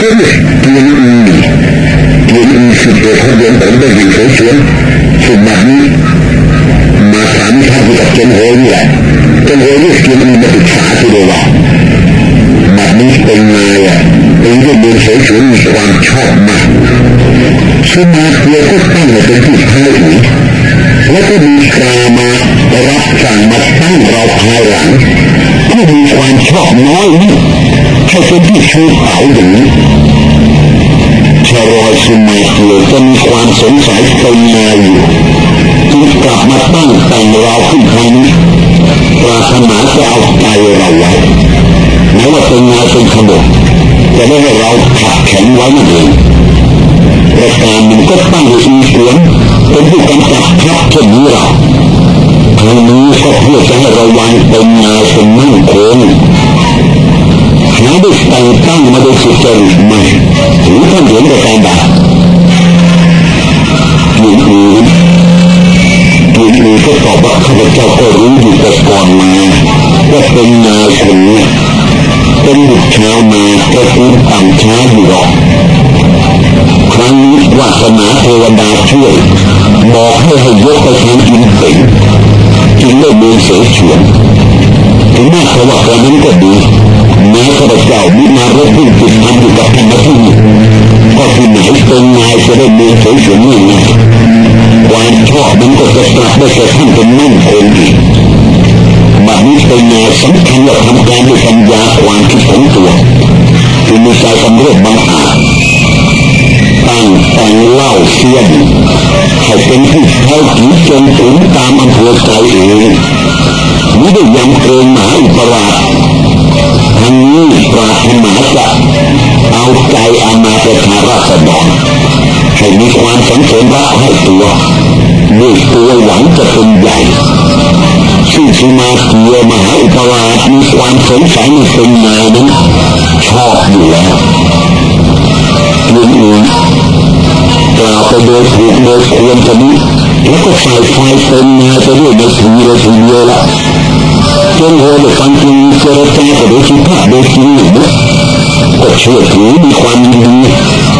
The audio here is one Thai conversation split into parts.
ก็เนี่ยเรียนอีเรียนอีสุดโดยเขาเรียนผมได้ยินเฉยๆสุดแบบนี้มาถามท่านกับเจนโฮนี่แหละเจนโฮนี่เรียนอีมาปรึกษาทีเดียวว่าแบบนี้เป็นไงอะเป็นเรื่องเรียนเฉยๆมีความชอบมากสมาเทียก็ตั้งเป็นที่ท้ายอีกแล้วก็มีกามารับสั่งมาตั้งเราภายหลังผู้มีความชอบน้อยนี่ให้เป็นที่ชูเสาอย่างนี้ รอยสุมาเทียจะมีความสงสัยเป็นมาอยู่จึงกลับมาตั้งแต่งเราขึ้นครั้งนี้ปรารถนาจะเอาใจเราไว้แม้ว่าเป็นงาเป็นขบวจะได้ให้เราขัดแข็งไว้นั่นเองประการหนึ่งก็ตั้งอยู่อีสวนเป็นผู้กำกับทัพเช่นนี้เราทางนี้ก็เพื่อจะให้ระวังเป็นงาเป็นมั่นคง หาได้แต่งตั้งมาโดยสุจริตไหมหรือท่านเห็นประการใดยืนอื่นยืนอื่นก็ตอบว่าข้าพเจ้าก็รู้อยู่แต่ก่อนมาว่าเป็นนาคนเป็นบุตรชาวนาตระกูลต่ำช้าอยู่หรอกครั้งนี้วาสนาเทวดาช่วยบอกให้ให้ยกไปทางอินเสิงจึงได้เมืองเสฉวนถึงแม้เขาว่าตอนนั้นก็ดี แม้ข้าพเจ้ามีมารบพุ่งติดพันอยู่กับธรรมที่ก็คือไหนเป็นนายจะได้เมืองเสวนนี่ไงความชอบมันก็จะกลับได้แก่ท่านเป็นมั่นคงอีกบัดนี้เป็นนายสำคัญว่าทำการด้วยปัญญาความคิดของตัวคือมีใจกำเริบบังอาจตั้งแต่งเล่าเสียนให้เป็นผู้เท้าถือจนถึงตามอำเภอใจเองไม่ได้ยำเกรงหมาอุปราช ทางนี้ปราถนาจะเอาใจอามาประชาราษฎรให้มีความสังเกตรักให้ตัวด้วยตัวหวังจะเป็นใหญ่ซึ่งสุมาเทียมหาอุปราชมีความสงสัยในเป็นนายนั้นชอบอยู่แล้วเรื่องอื่นกล่าวไปโดยถูกโดยควรจะนี้แล้วก็ใส่ไฟเป็นนายไปด้วยในทีเลยทีเดียวละ จนโหดฟังจริงเจรจากับโดยคิดภาพโดยจริงก็เชื่อถือมีความยินดี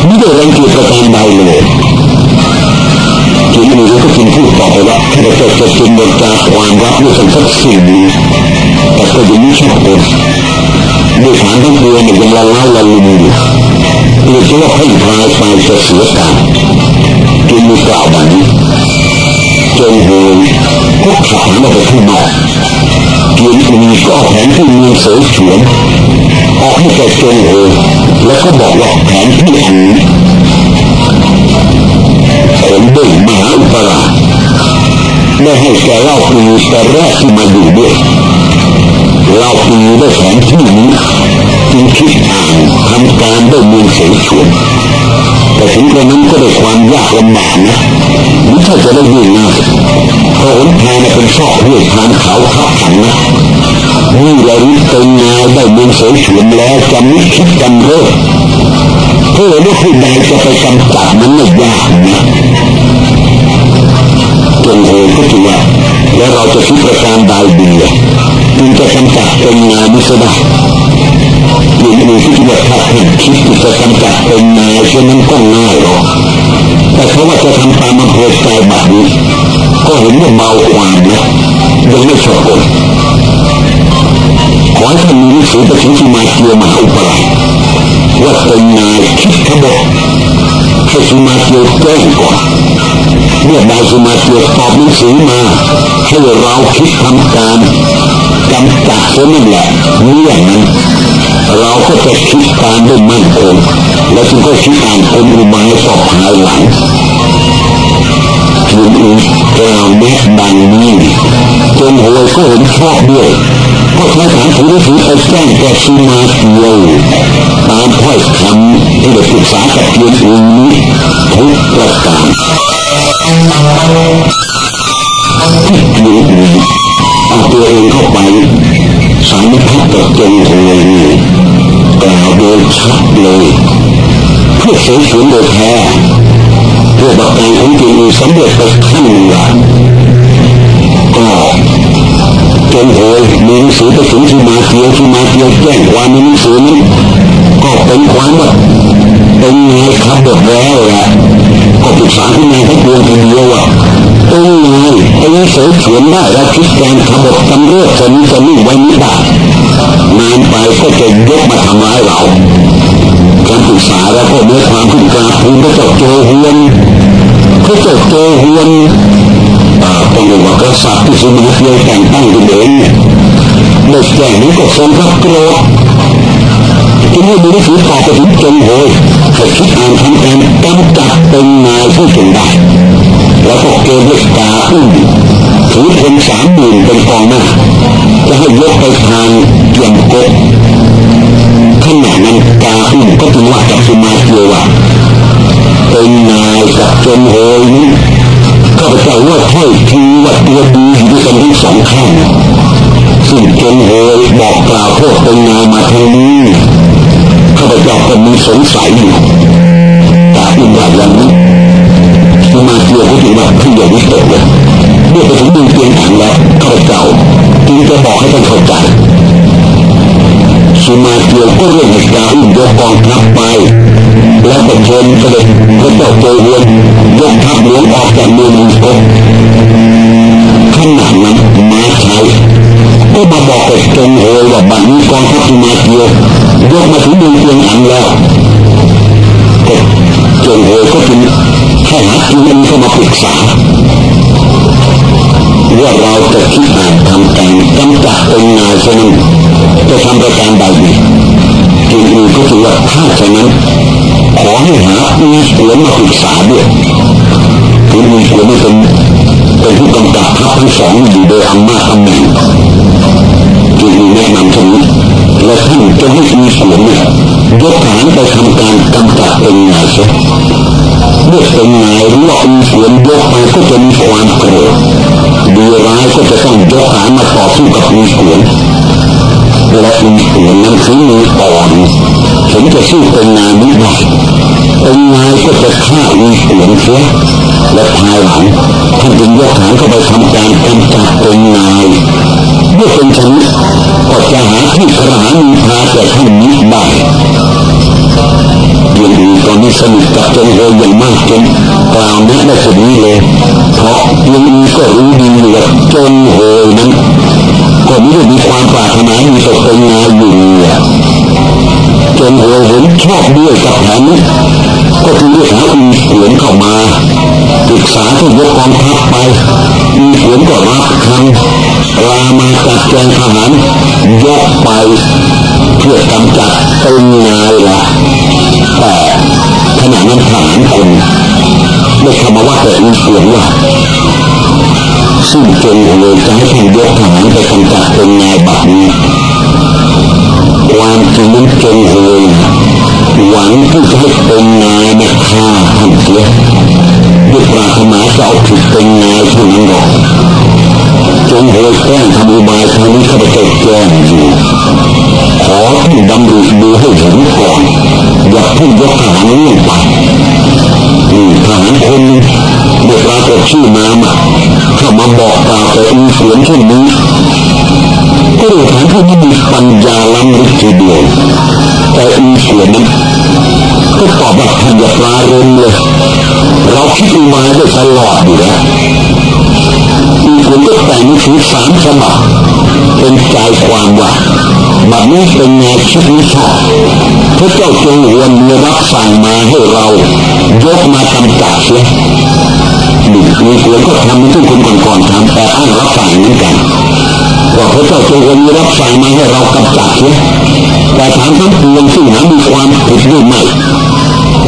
ไม่ได้รังเกียจประการใดเลยจึงมีรู้ก็จึงพูดต่อไปว่าข้าเจ้าจะจินบนจากความรักด้วยกันสักสิ่งนี้แต่ก็ยังไม่ชอบคนด้วยฐานทั้งตัวเนี่ยยังละล้าละลุมอยู่เรียกว่าให้พายไปจะเสียการจึงมีกล่าวแบบนี้จงโวยพวกขับมาไปข้างนอก เกียนมีก็แผนที่มีเสฉวนออกให้แกจงโวยแล้วก็บอกว่าแผนที่อันนี้ผมได้มหาอุปราชได้ให้แกเล่าปีแต่แรกที่มาอยู่ด้วยเล่าปีได้แผนที่นี้จึงคิดอ่านทำการด้เมืองเสฉวนแต่ถึงกระนั้นก็ได้ความยากลำบากนะไม่ใช่จะได้ยิ่งง่าย เพราะหนทางเป็นซอกห้วยทานเขาทับขันนะนี่เราริเป็นงานได้เมืองเสฉวนแล้วจะไม่คิดกันเรื่อเพื่อว่าผู้ใดจะไปกำจัดมันไม่ยากนะจงโหก็ถือว่าแล้วเราจะคิดประการใดดีจึงจะกำจัดเป็นงานไม่ได้หรือมีที่ว่าถ้าเห็นคิดจะกำจัดเป็นนายเช่นนั้นก็ง่ายหรอกแต่เขาว่าจะทำตามอำเภอใจแบบนี้ ก็เห็นว่าเบาความนะยังไม่ชอบคนขอให้ท่านมีหนังสือไปถึงที่มาเกียวมหาอุปราชว่าเป็นนายคิดขบฏให้สุมาเกียวแจ้งก่อนเมื่อได้สุมาเกียวตอบหนังสือมาให้เราคิดทำการกำจัดเสียนั่นแหละเมื่อนั้นเราก็จะคิดการด้วยมั่นคงและจึงก็คิดอ่านคนอุบายสอบภาหลัง ยืนอีกกล่าวแนะดังนี้จนหวยก็เห็นชอบด้วยก็ใช้ฐานถือหนังสือไปแจ้งแก่สุมาเกียวตามถ้อยคำที่ได้ปรึกษากับเพียนอื่นนี้ทุกประการที่เพียนอื่นเอาตัวเองเข้าไปสารพัดกับจงหวยนี่กล่าวโดยชัดเลยเพื่อเสียสูญโดยแท้ เพื่อประการของจริงสำเร็จไปขั้นหนึ่งก็จงโหยมีหนังสือไปถึงที่มาเทียวที่มาเทียวแจ้งความในหนังสือนั้นก็เป็นความว่าไงครับบทแล้วแหละก็ปรึกษาคุณนายทั้งปวงทีเดียวอะเป็นไงไอ้เสยเขียนได้แล้วคิดการขบฏตำรวจจะนี้จะนิ่งไว้ไม่ได้นานไปก็จะยกมาทำร้ายเรา การปรึกษาแล้วก็เมื่อความขึ้นกราบทูลพระเจ้าโจฮวนพระเจ้าโจฮวนต้องเรียกว่ากษัตริย์ที่สมัยเดียวแต่งตั้งขึ้นเองได้แจ้งนี้ก็ทรงพระโกรธจึงให้มีหนังสือต่อไปถึงจงโหยให้คิดอ่านทำการกำจัดเป็นนายผู้จงได้แล้วก็เกณฑ์เลขกาอุ้มถือเพลสามหมื่นเป็นกองหน้าจะให้ยกไปทางเกี่ยมกบขณะนั้น สุมาเกียวว่าเป็นนายกับจงโหยนี้ข้าพเจ้าว่าถ้อยทีว่าตัวดีอยู่ด้วยกันทั้งสองข้างซึ่งจงโหยบอกกล่าวพวกเป็นนายมาทางนี้ข้าพเจ้าก็มีสงสัยอยู่กาอุ้มว่าอย่างนี้สุมาเกียวก็ถึงว่าขึ้นอย่างวิเศษเลยเมื่อไปถึงดึงเตียงถังแล้วข้าพเจ้าจึงจะบอกให้ท่านเข้าใจ สุมาเกียวก็เร่งให้กาอุ้มยกกองทัพไป แล้วก็เชิญเสด็จพระเจ้าโจเวียนยกทัพหลวงออกจากเมืองมุกบขณะนั้นมาใช้ก็มาบอกกับจงโหยว่าบัดนี้กองทัพสุมาเกียวยกมาถึงเมืองเตียงอันแล้วจงโหยก็จึงให้หาทีมเข้ามาปรึกษา ว่าเราจะคิดอ่านทำการกำจัดเป็นนายชนนั้นจะทำประการใดดีจึงอื่นก็ถือว่าถ้าเช่นนั้นขอให้หาอีสวนมาปรึกษาด้วยคืออีสวนนี่เป็นเป็นผู้กำกับทัพทั้งสองอยู่โดยอำนาจตำแหน่งจึงมีแนะนำเช่นนี้และท่านจะให้อีสวนเนี่ยยกฐานไปทำการกำจัดเป็นนายเสีย เมื่อเป็นนายรือว่าอีเสวนยกไปก็จะมีความโกรธดีร้ายก็จะต้องยกฐามาต่อสู้กับอีเสวนและอีสวนนั้นคือมืออ่อนถึงจะสู้เป็นนายไม่ได้เป็นนายก็จะฆ่าอีเสวนเสียและภายหลังท่านจึงยกฐานเข้าไปทำการกำจัดเป็นนายเมื่อเป็นชนิดก็จะหาที่กระหามีพาแต่ท่านนี้ได้ ยังดีตอนนี้สนิทกับจงโฮอย่างมากจนกล่าวแนะได้สุดนี้เลย เพราะยังดีก็รู้ดีว่าจงโฮนั้นก็ไม่ได้มีความปรารถนามีต่อเป็นนาอยู่เนี่ยจนโฮเห็นชอบด้วยกับแผนนี้ก็จึงเรียกหาอีเขียนเข้ามาปรึกษาที่ยกกองทัพไปอีเขียนก็รับคำ ลามาจัดแจงทหารยกไปเพื่อกำจัดเป็นนายละแต่ขณะนั้นทหารคนได้คำมาว่าแต่อีเขียนว่าซึ่งจงเลยจะให้ท่านยกทหารไปกำจัดเป็นนายบัดนี้ความจริงนั้นจงเลยหวังที่จะให้เป็นนายนะฆ่าท่านเสียด้วยปรารถนาจะเอาผิดเป็นนายเท่านั้นหรอก จงโหยแกล้งทำอุบายทางนี้ข้าพเจ้าแจ้งอยู่ขอท่านดำริดูให้เห็นก่อนอย่าเพิ่งยกทหารเรื่องไปทหารคนนึงเมื่อปรากฏชื่อมามาเข้ามาบอกกล่าวแต่อีเสียงเช่นนี้ก็เลยฐานผู้นี้มีปัญญาล้ำลึกทีเดียวแต่อีเสียงนั้นก็ตอบว่าท่านอย่าปลาเรนเลยเราคิดอุมาได้ตลอดอยู่แล้ว อีเสียงก็แต่งหนังสือสามฉบับเป็นใจความว่าบัดนี้เป็นแนวคิดนี้ชอบพระเจ้าจงวนมีรับสั่งมาให้เรายกมากำจัดเสียมีมีเสียงก็ทำเหมือนที่คนก่อนๆทำแต่อ้างรับสั่งเหมือนกันว่าพระเจ้าจงวนมีรับสั่งมาให้เรากำจัดเสียแต่ถามทั้งปวงซึ่งหามีความผิดหรือไม่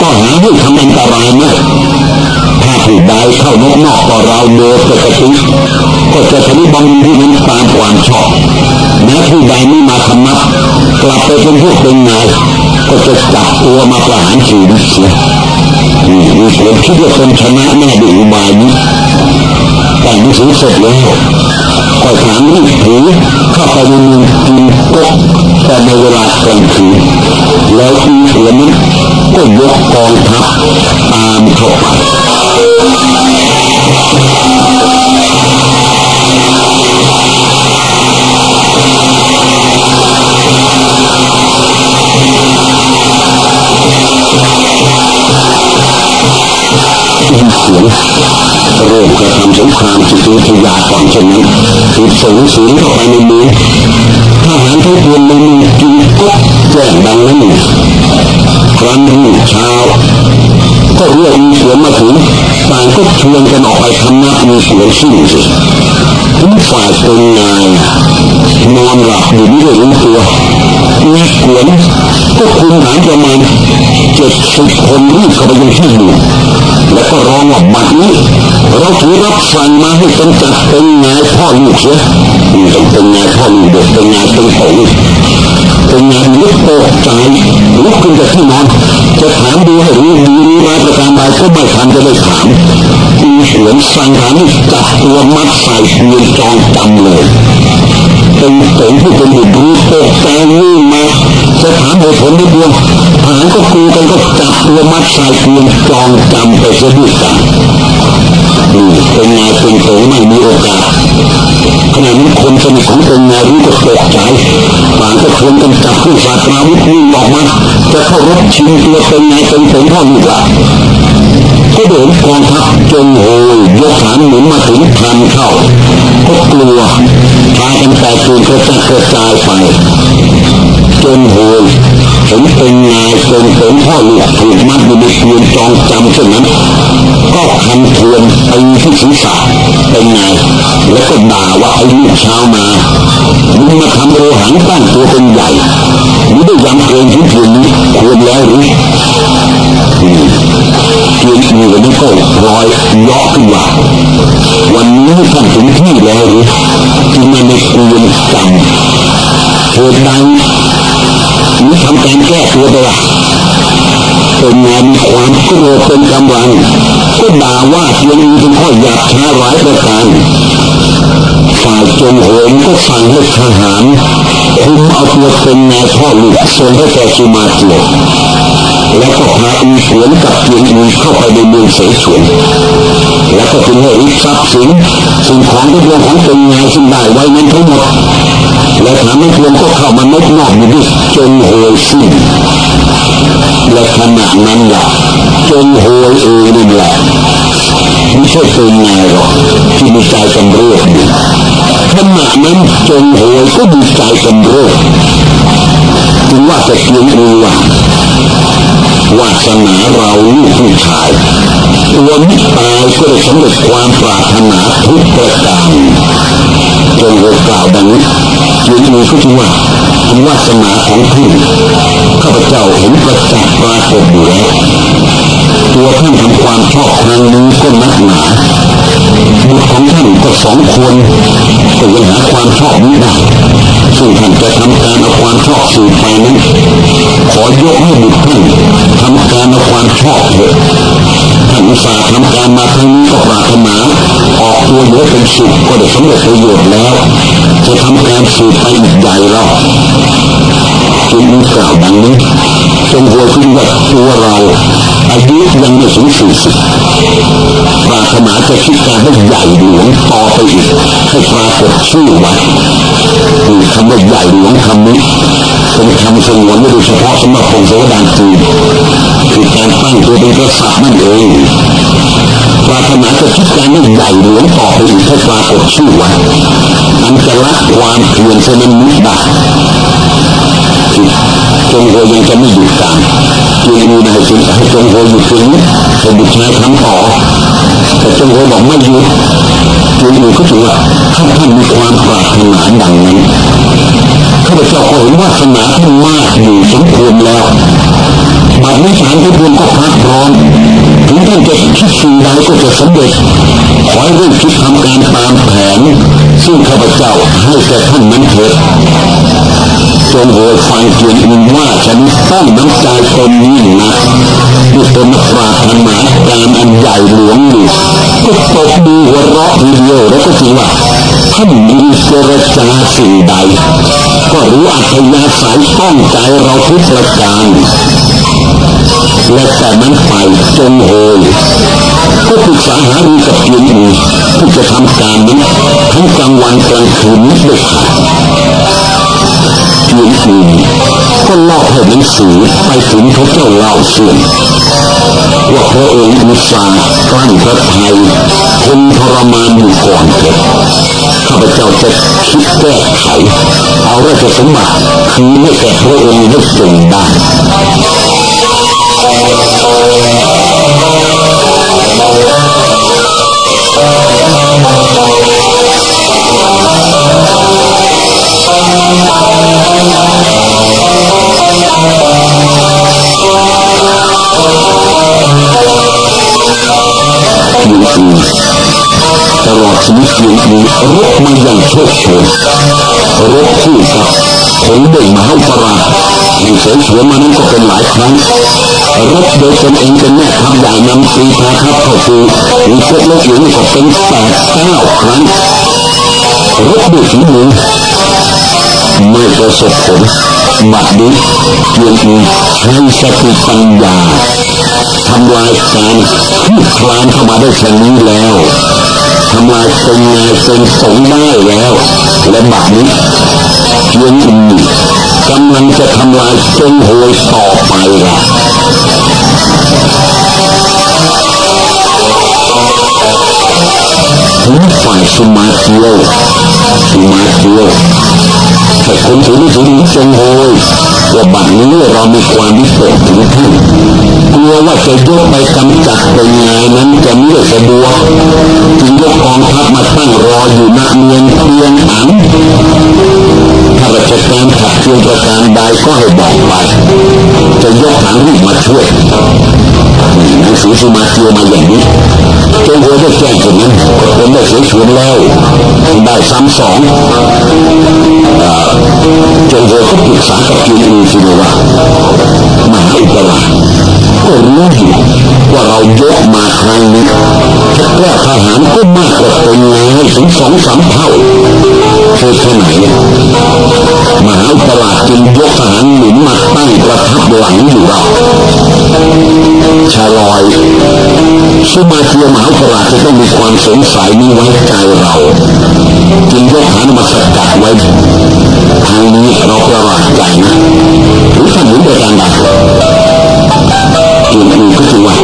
ก็หาให้ทำอันตรายไม่ ผู้ใดเข้านอกนอกต่อเราโดยปกติก็จะทำบังที่นั้นตามความชอบแม้ผู้ใดไม่มาทำนับกลับไปเป็นพวกเป็นนายก็จะจับตัวมาประหารชีวิตเสียนี่มีคนคิดว่าคนชนะแน่ด้วยอุบายนี้แต่งหนังสือเสร็จแล้วก็ถามรีบถือเข้าไปในเมืองจีนกกแต่ในเวลากลางคืนแล้วอีเสือนั้นก็ยกกองทัพตามเข้าไป วนเริ่มกระทำสงครามจิวิยาก่อนเช่นนั้นคือส่งสูงเข้าไปในเมืองทหารทุกคนในเมืองกินก็แจ้งดังนั้นครั้นรุ่งเช้า ก็เรียกมีสวนมาถึงต่างก็ชวนกันออกไปทำนับมีสวนสิ้นสิถึงฝ่ายเป็นนายนอนหลับอยู่ไม่ได้รู้ตัวมีส วนก็คุมฐานประมาณเจ็ดสิบคนรีบเข้าไปยังที่อยู่แล้วก็ร้องว่าบัดนี้เราถือรับสั่งมาให้กำจัดเป็นนายพ่อลูกเสียเป็นนายพ่อลูกเด็กเป็นนายเป็นโตเป็นนายลุกตกใจลุกขึ้นจากที่นอน จะถามดูให้รู้ดีรู้ร้ายประการใดก็ไม่ทันจะได้ถามมีสวนสั่งฐานจับตัวมัดใส่เงินจองจำเลยเป็นสงผู้เป็นบุตรรู้ตกใจนี่มา จะถามเหตุผลนิดเดียวทหารก็คุยกันก็จับตัวมัดใส่เงินจองจำไปซะด้วยกันนี่เป็นนายเป็นโสไม่มีโอกาสขณะนี้คนสนิทของเป็นนายรู้ก็ตกใจต่างก็ชวนกันจับขึ้สาตราวุธวิ่ออกมาจะเข้ารบชิงตัวเป็นนายเป็นโสพ่อลูกละก็เดินกองทัพจงโหยยกฐานหมุนมาถึงพันเข้าก็กลัวพากันแตกตื่นกระจายกระจายไป จนโหยเห็นเป็นนายเป็นเป็นพ่อลูกถูกมัดอยู่ในเพียนจองจำเช่นนั้น ก็คันเทียนตีที่ศีรษะเป็นไงแล้วก็ด่าว่าไอ้ลูกชาวมามึงมาทำโอหังตั้งตัวเป็นใหญ่มึงได้ยำเกินที่เพียงนี้ควรแล้วหรือเพียงมีวันนี้ก็รอยยาะขึ้นว่าวันนี้ท่านถึงที่แล้วหรือที่มาในเพียนจำเหตุใด นี่ทำการแก้ตัวไปละเป็นงานมีความกลัวเป็นกำลังก็ด่าว่าเพียงมีเป็นข้อหยาบช้าร้ายประการฝ่ายจงโหมก็สั่งให้ทหารคุมเอาตัวเป็นนายพ่อลูกส่งให้แก่สุมาเกียแล้วก็พาอีสวนกับเพียงอีเข้าไปในเมืองเสฉวนแล้วก็ถึงให้ริบทรัพย์สินสิ่งของทุกอย่างของเป็นนายซึ่งได้ไว้นั้นทั้งหมด และถามไม่เพียงก็เข้ามานกนอกอยู่ด้วยจงโหยสิ้นและขณะนั้นแหละจงโหยเองนี่แหละไม่ใช่เป็นไงหรอกที่มีใจกำเริบอยู่ขณะนั้นจงโหยก็มีใจกำเริบจึงว่าจะเพียงรู้ว่าวาสนาเราลูกผู้ชายตัวมิตายก็ได้สำเร็จความปรารถนาทุกประการ จงโหยกล่าวดังนี้ยืนมือก็ถือว่าเป็นวาสนาของท่านข้าพเจ้าเห็นประจักษ์ปรากฏอยู่แล้วตัวท่านทำความชอบครั้งนี้ก็นักหนาบุตรของท่านก็สองคนก็ยังหาความชอบนี้ได้ซึ่งท่านจะทำการเอาความชอบสืบไปนั้นขอยกให้บุตรท่านทำการเอาความชอบเถอะ อุตส่าห์ทำการมาครั้งนี้ก็ปรารถนาออกตัวเยอะเป็นสุขก็ได้สำเร็จประโยชน์แล้ว จะทำการสืบไปอีกใหญ่เราจึงกล่าวดังนี้จงหัวขึ้นว่าตัวเราอายุยังไม่ถึงสี่สิบปราถนาจะคิดการให้ใหญ่หลวงต่อไปอีกให้ปรากฏชื่อไว้คือคำว่าใหญ่หลวงคำนี้เป็นคำสงวนโดยเฉพาะสำหรับคนโสดาจีนคือการตั้งตัวเป็นกษัตริย์นั่นเอง ปรารถนาจะคิดการให้ใหญ่หลวงต่อไปอีกให้ปรากฏชื่อไว้อันจะละความเพียรเสนนิดาจงโหยังจะไม่หยุดการจึงมีนายจึงให้จงโหหยุดตรงนี้ให้บุตรชายทำต่อแต่จงโหบอกไม่หยุดจึงอยู่ก็ถือว่าถ้าท่านมีความปรารถนาดังนั้นข้าพเจ้าก็เห็นว่าสนาท่านมากอยู่สมควรแล้ว บัดนี้สารทุกคนก็พักร้อนถึงท่านจะคิดสิ่งใดก็จะสำเร็จขอให้รีบคิดทำการตามแผน ซึ่งข้าพเจ้าให้แก่ท่านนั้นเถิดจงโหยฟังเกียรติว่าฉันต้องน้ำใจตนนี้นะที่ตนปราถนาการอันใหญ่หลวงอยู่ก็ตกดีหัวเราะทีเดียวแล้วก็ถือว่าท่านมีเจรจาสิ่งใด ก็รู้อัธยาศัยต้องใจเราทุกประการ และแต่นั้นไปจงโหยก็ปรึกษาหารือกับเพียงอื่นที่จะทำการนั้ทั้งกลางวันกลางคืนไม่ได้ขาดเพียงอื่นก็เล่าให้หนังสือไปถึงพระเจ้าเล่าเสื่อมว่าพระองค์อุตส่าห์กลั้นพระทัยทนทรมานอยู่ก่อนเถิดข้าพเจ้าจะคิดแก้ไข เอาราชสมบัติคืนให้แก่พระองค์ได้จงได้ ชีวิตเพียงนี้รบมาอย่างโชคโชน รบคู่กับผลเบ่งมหาปราแห่งเสฉวนมานั้นก็เป็นหลายครั้งรบโดยตนเองเป็นแม่ทัพใหญ่นำตีพาทัพเข้าสู่มีพวกโลกหญิงก็เป็นแปดเก้าครั้งรบด้วยฝีมือไม่ประสบผลบัดนี้เพียงใช้สติปัญญาทำลายการคลานเข้ามาได้เช่นนี้แล้ว ทำลายเป็นนายเป็นสงได้แล้ว และบัดนี้เพียงอื่นกำลังจะทำลายเจงโหยต่อไปละถึงฝ่ายสมาเทียวสมาเทียวแต่คนถือไม่ถือเจงโหยว่าบัดนี้เรามีความวิตกถึงท่าน กลัวว่าจะยกไปกำจัดเป็นไงนั้นจะไม่สะดวกจึงยกกองทัพมาตั้งรออยู่ณเมืองเพียงอันถ้าราชการขัดเคืองประการใดก็ให้บอกไปจะยกฐานรีบมาช่วยหนังสือสุมาเทียวมาอย่างนี้จงหัวได้แจ้งคนนั้นเป็นได้เสียชวนแล้วได้ซ้ำสองจงหัวก็ปรึกษากับจีนอีสิว่ามหาอุปราช ก็รู้อยู่ว่าเรายกมาครั้งนี้แก้ทหารก็มากกว่าเป็นไงถึงสองสามเท่าคือแค่ไหนมหาอุปราชจึงยกทหารหนุนมาตั้งประทับหลังอยู่เราชาลอยสุมาเทียมหาอุปราชจะต้องมีความสงสัยนี้ไว้ใจเราจึงยกทหารมาสกัดไว้ทางนี้เราประหลาดใจนะหรือท่านเห็นโดยการใด อื่นๆก็คือว่า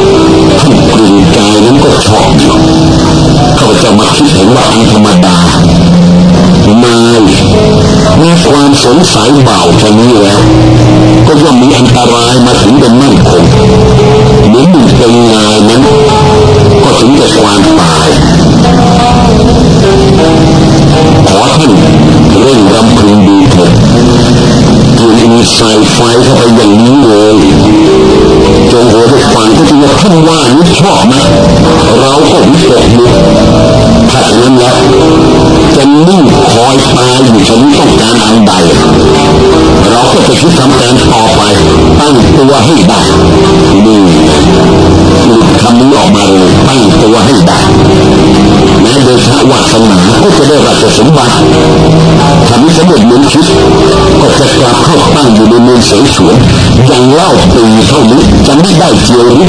ท่านกลิ่นกายนั้นก็ชอบอยู่ข้าพเจ้ามาคิดเห็นว่าอันธรรมดานายมีความสงสัยเบาแค่นี้แล้ว ก็ย่อมมีอันตรายมาถึงเป็นมั่นคงเหมือนหนึ่งเป็นนายนั้น ก็ถึงแก่ความตาย ขอท่านเร่งรำพึงดูเถิด ถูกมีสายไฟเข้าไปอย่างนี้เลยจงหัวได้ฟังก็จะว่าท่านว่านี้ชอบไหมเราก็วิตกอยู่ถ้าอย่างนั้นแล้ว จะนิ่งคอยตายอยู่ฉันต้องการอันใด เราก็จะคิดทำการต่อไป ตั้งตัวให้ได้นี่หลุดคำนี้ออกมาเลยตั้งตัวให้ได้แม้โดยชาวาสนาก็จะได้ราชสมบัติทำให้สำเร็จเหมือนคิดก็จะกลับเข้าตั้งอยู่ในเมืองเสฉวนยังเล่าปีเท่านี้จะไม่ได้เจียวหรื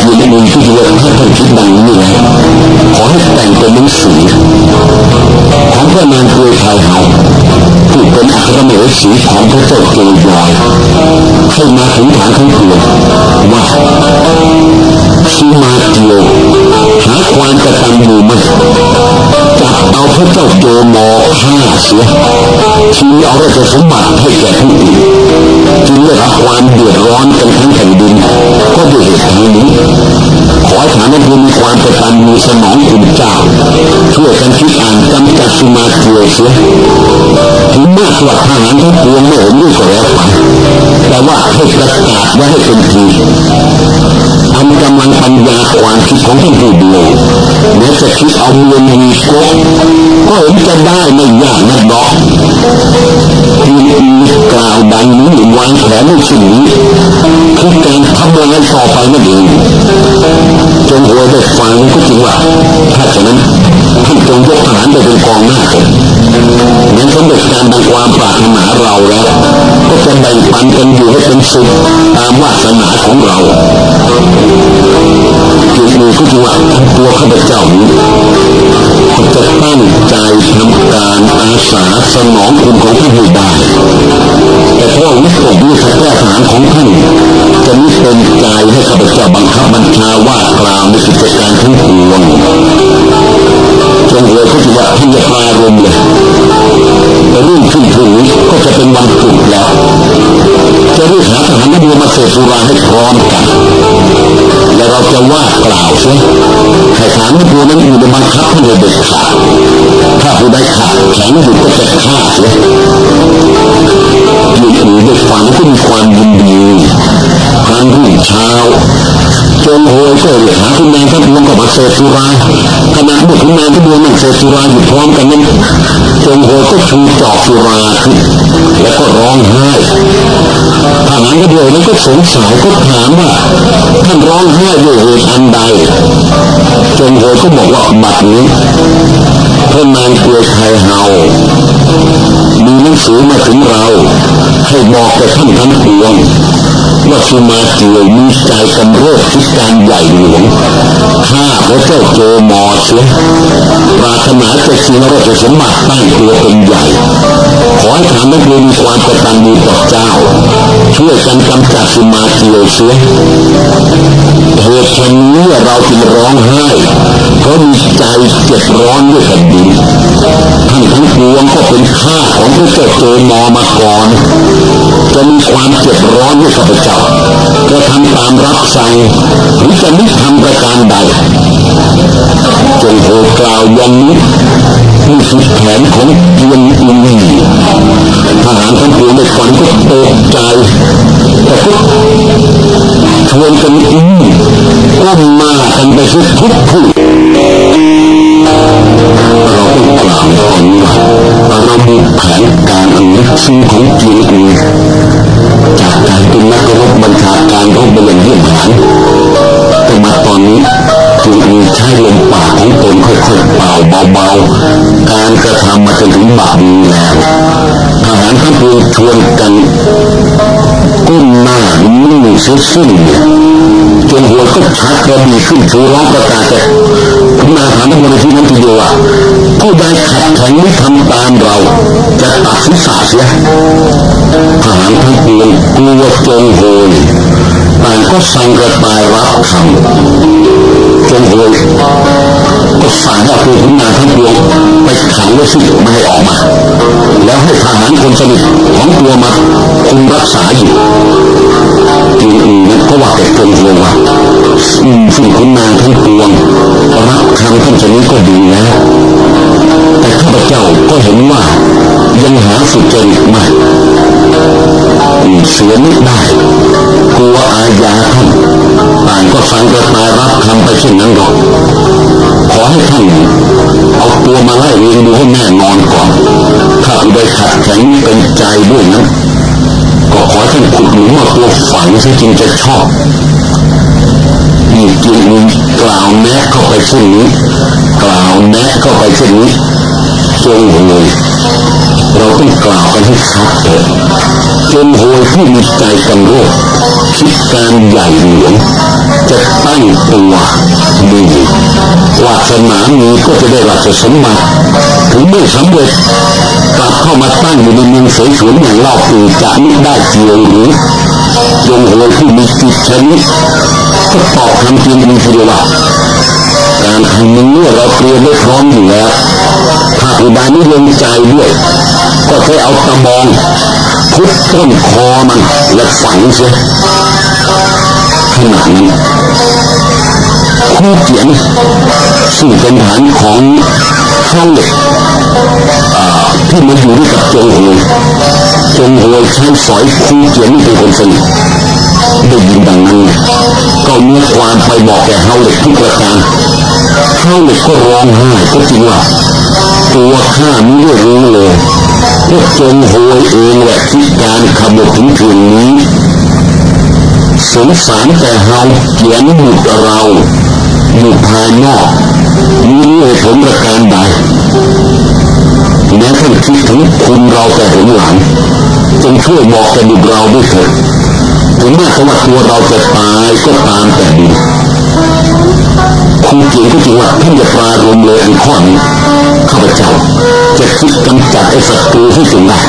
อยู่ในมือที่เยอะถ้ท่านคิดดังนี้แล้วขอให้แต่งเป็นหนังสือของพระนางเกยไทยเฮาผู้เป็นอัครมเหสีของพระเจ้าเกยอยให้มาถึงฐานทั้งปวงว่าสุมาเกียวหาความกระตันอยู่ไหมจับเอาพระเจ้าโจมอฆ่าเสียชิงเอาราชสมบัติให้แก่ผู้อื่นจึงได้รับความเดือดร้อนกันทั้งแผ่นดินก็ด้วยเหตุนี้ขอฐานะบุญมีความกระตันมีสมองขุนเจ้าช่วยกันคิดอ่านกำ จัดสุมาเกียวเสียถึงมากกว่าทหารทั้งปวงไม่เห็นด้วยก็แล้วไปแต่ว่าให้ประกาศไว้ให้เป็นทีทำกำลังปัญญาความคิดของท่านผู้ดีแม้จะคิดเอาเงินมีโกก็เห็นจะได้ไม่ยากนักดอกที่กล่าวดังนี้วางแผนในสิ่งนี้คือการทำงานต่อไปนั่นเองจงหัวได้ฟังก็จริงว่าถ้าฉะนั้นท่านจงยกทหารไปเป็นกองหน้าเถิดงั้นสำเร็จการดังความปรารถนาเราแล้วก็จะแบ่งปันกันอยู่ให้เป็นสุขตามวาสนาของเรา จุดนี้ก็คือว่าตัวข้าพเจ้านี้จะตั้งใจทำการอาสาสนองคุณของท่านให้ได้แต่พราะวิตกวิสัยทหารของท่านจะมีเป็นใจให้ข้าพเจ้าบังคับบัญชาว่ากล่าวในกิจการทั้งปวงจงเลยก็จะว่าที่จะปลารมเลยแต่รุ่งขึ้นถึงก็จะเป็นวันศุกร์แล้วจะรีบหาทหารนักเรียนมาเสพสุราให้พร้อมกัน และเราจะว่ากล่าวเสียให้ฐานนักเรียนนั้นอยู่ในบังคับให้เด็ดขาดถ้าผู้ใดขาดแข็งอยู่ก็จะฆ่าเสียยืนถือได้ฟังก็มีความยินดีครั้งรุ่งเช้าจนโหยเรียกหาคุณแม่ท่านพวงก็มาเสพสุราขณะบุตรคุณแม่ท่านพวงนั่งเสพสุราอยู่พร้อมกันนั้นจงโหยก็ชูจอกสุราขึ้นแล้วก็ร้องไห้ ทหารก็เดียวนั้นก็สงสัยก็ถามว่าท่านร้องไห้ด้วยเหตุอันใดจงโหยก็บอกว่าบัดนี้พระนางเกลือไทยเฮามีหนังสือมาถึงเรา ให้บอกแก่ท่านทั้งปวง ว่าสุมาเกียวมีใจกำเริบคิการใหญ่หลวงข้าพระเจ้าโจมอเสียปรารถนาจะชิงราชสมบัติตั้งตัวเป็นใหญ่ ขอให้ฐานนักเรียนมีความกตัญญูต่อเจ้า ช่วยกันกำจัดสุมาเกียวเสียเหตุเช่นนี้เราจึงร้องไห้เพราะมีใจเจ็บร้อนด้วยแผ่นดินท่านทั้งปวงก็เป็นข้าของพระเจ้าโจมอมาก่อน จะมีความเจ็บร้อนด้วยข้าพเจ้าจะทำตามรับสั่งหรือจะไม่ทำประการใดจงโหกล่าวอย่างนี้นี่คือแผนของเกียงอินทหารทั้งปวงในฝันก็ตกใจแต่ก็ชวนกันอินก้มหน้ากันไปทุกทุกผู้เราต้องกล่าวก่อนว่าเรามีแผนการอันลึกซึ้งของเกียงอิน จากการเป็นนักรบบัญชาการรบเป็นอย่างเยี่ยมหานแต่มาตอนนี้ เกียงใช้ลมปากของตนค่อยๆเป่าเบาๆ การกระทำมาจนถึงบาดนี้แล้วทหารทั้งปวงชวนกันก้มหน้านิ่งเสียสิ้นจนหัวก็ชักกระบี่ขึ้นชูร้องประกาศแต่คุณนาถามทั้งหมดในที่นั้นทีเดียวว่าผู้ใดขัดแข็งไม่ทำตามเรา จะตัดศีรษะเสียทหารทั้งปวงกลัวจงโหย ต่างก็สั่งกระต่ายรับคำจงโหยก็สั่งให้ตัวคุณนาทั้งปวงไปขังไว้สิไม่ให้ออกมา แล้วให้ทหารคนสนิทของตัวมาคุมรักษาอยู่จริงๆนั้นก็ว่าแต่จงโหยว่าสิ่งคุณนางทั้งปวงรับคำท่านชนี้ก็ดีแล้ว แต่ข้าพเจ้าก็เห็นว่ายังหาสุจริตไม่ เสียนิดได้กลัวอาญาท่านต่างก็ฟังกระตายรับคำไปเช่นนั้นหรอกขอให้ท่านเอาตัวมาไล่เรียนดูให้แน่นอนก่อนถ้าผู้ใดขัดแข็งเป็นใจด้วยนั้นก็ขอท่านขุดหลุมมาตัวฝังซะจึงจะชอบนี่จึงกล่าวแนะเข้าไปเช่นนี้ กล่าวแนะเข้าไปเช่นนี้จงโวยเราต้องกล่าวกันให้ชัดเถิด จงโวยผู้มีใจกันโรคคิดการใหญ่หลวงจะตั้งตัวมีวาสนามีก็จะได้ราชสมบัติถึงไม่สำเร็จกลับเข้ามาตั้งอยู่ในเมืองเสฉวนอย่างเล่าปีจะไม่ได้เกี่ยวหรือจงโวยผู้มีจิตชนิดก็ตอบคำจริงมีทีเดียวว่าการทำนี้เราเตรียมไว้พร้อมอยู่แล้วถ้าผู้ใดไม่ลงใจด้วย ก็แค่เอาตะบอง ทุบต้นคอมันและฝังเสียขนาดนั้คู่เขียนซึ่งเป็นฐานของข้าเหล็กที่มาอยู่ด้วยกับจงโหยจงโหยใช้สอยคู่เขียนเป็นคนสนิทได้ยินดังนั้นก็เนื้อความไปบอกแกเฮาเหล็กทุกประการเฮาเหล็กก็ร้องไห้ก็จริงว่าตัวข้าไม่ได้รู้เลย ว่าจงโหยเองแหละที่การขบถึงถึงนี้ สงสารแต่เฮาเขียนบุตรเราอยู่ภายนอกมีเหตุผลประการใดแม้ท่านคิดถึงคุณเราแต่เห็นหลังจงช่วยบอกแกบุตรเราด้วยเถิดถึงแม้ว่าตัวเราจะตายก็ตามแต่ดี ครูเกียงก็จริงว่าท่านจะปรารมเลยอันข้อนี้ข้าพเจ้าจะคิดกำจัดไอ้ศัตรูที่สุดได้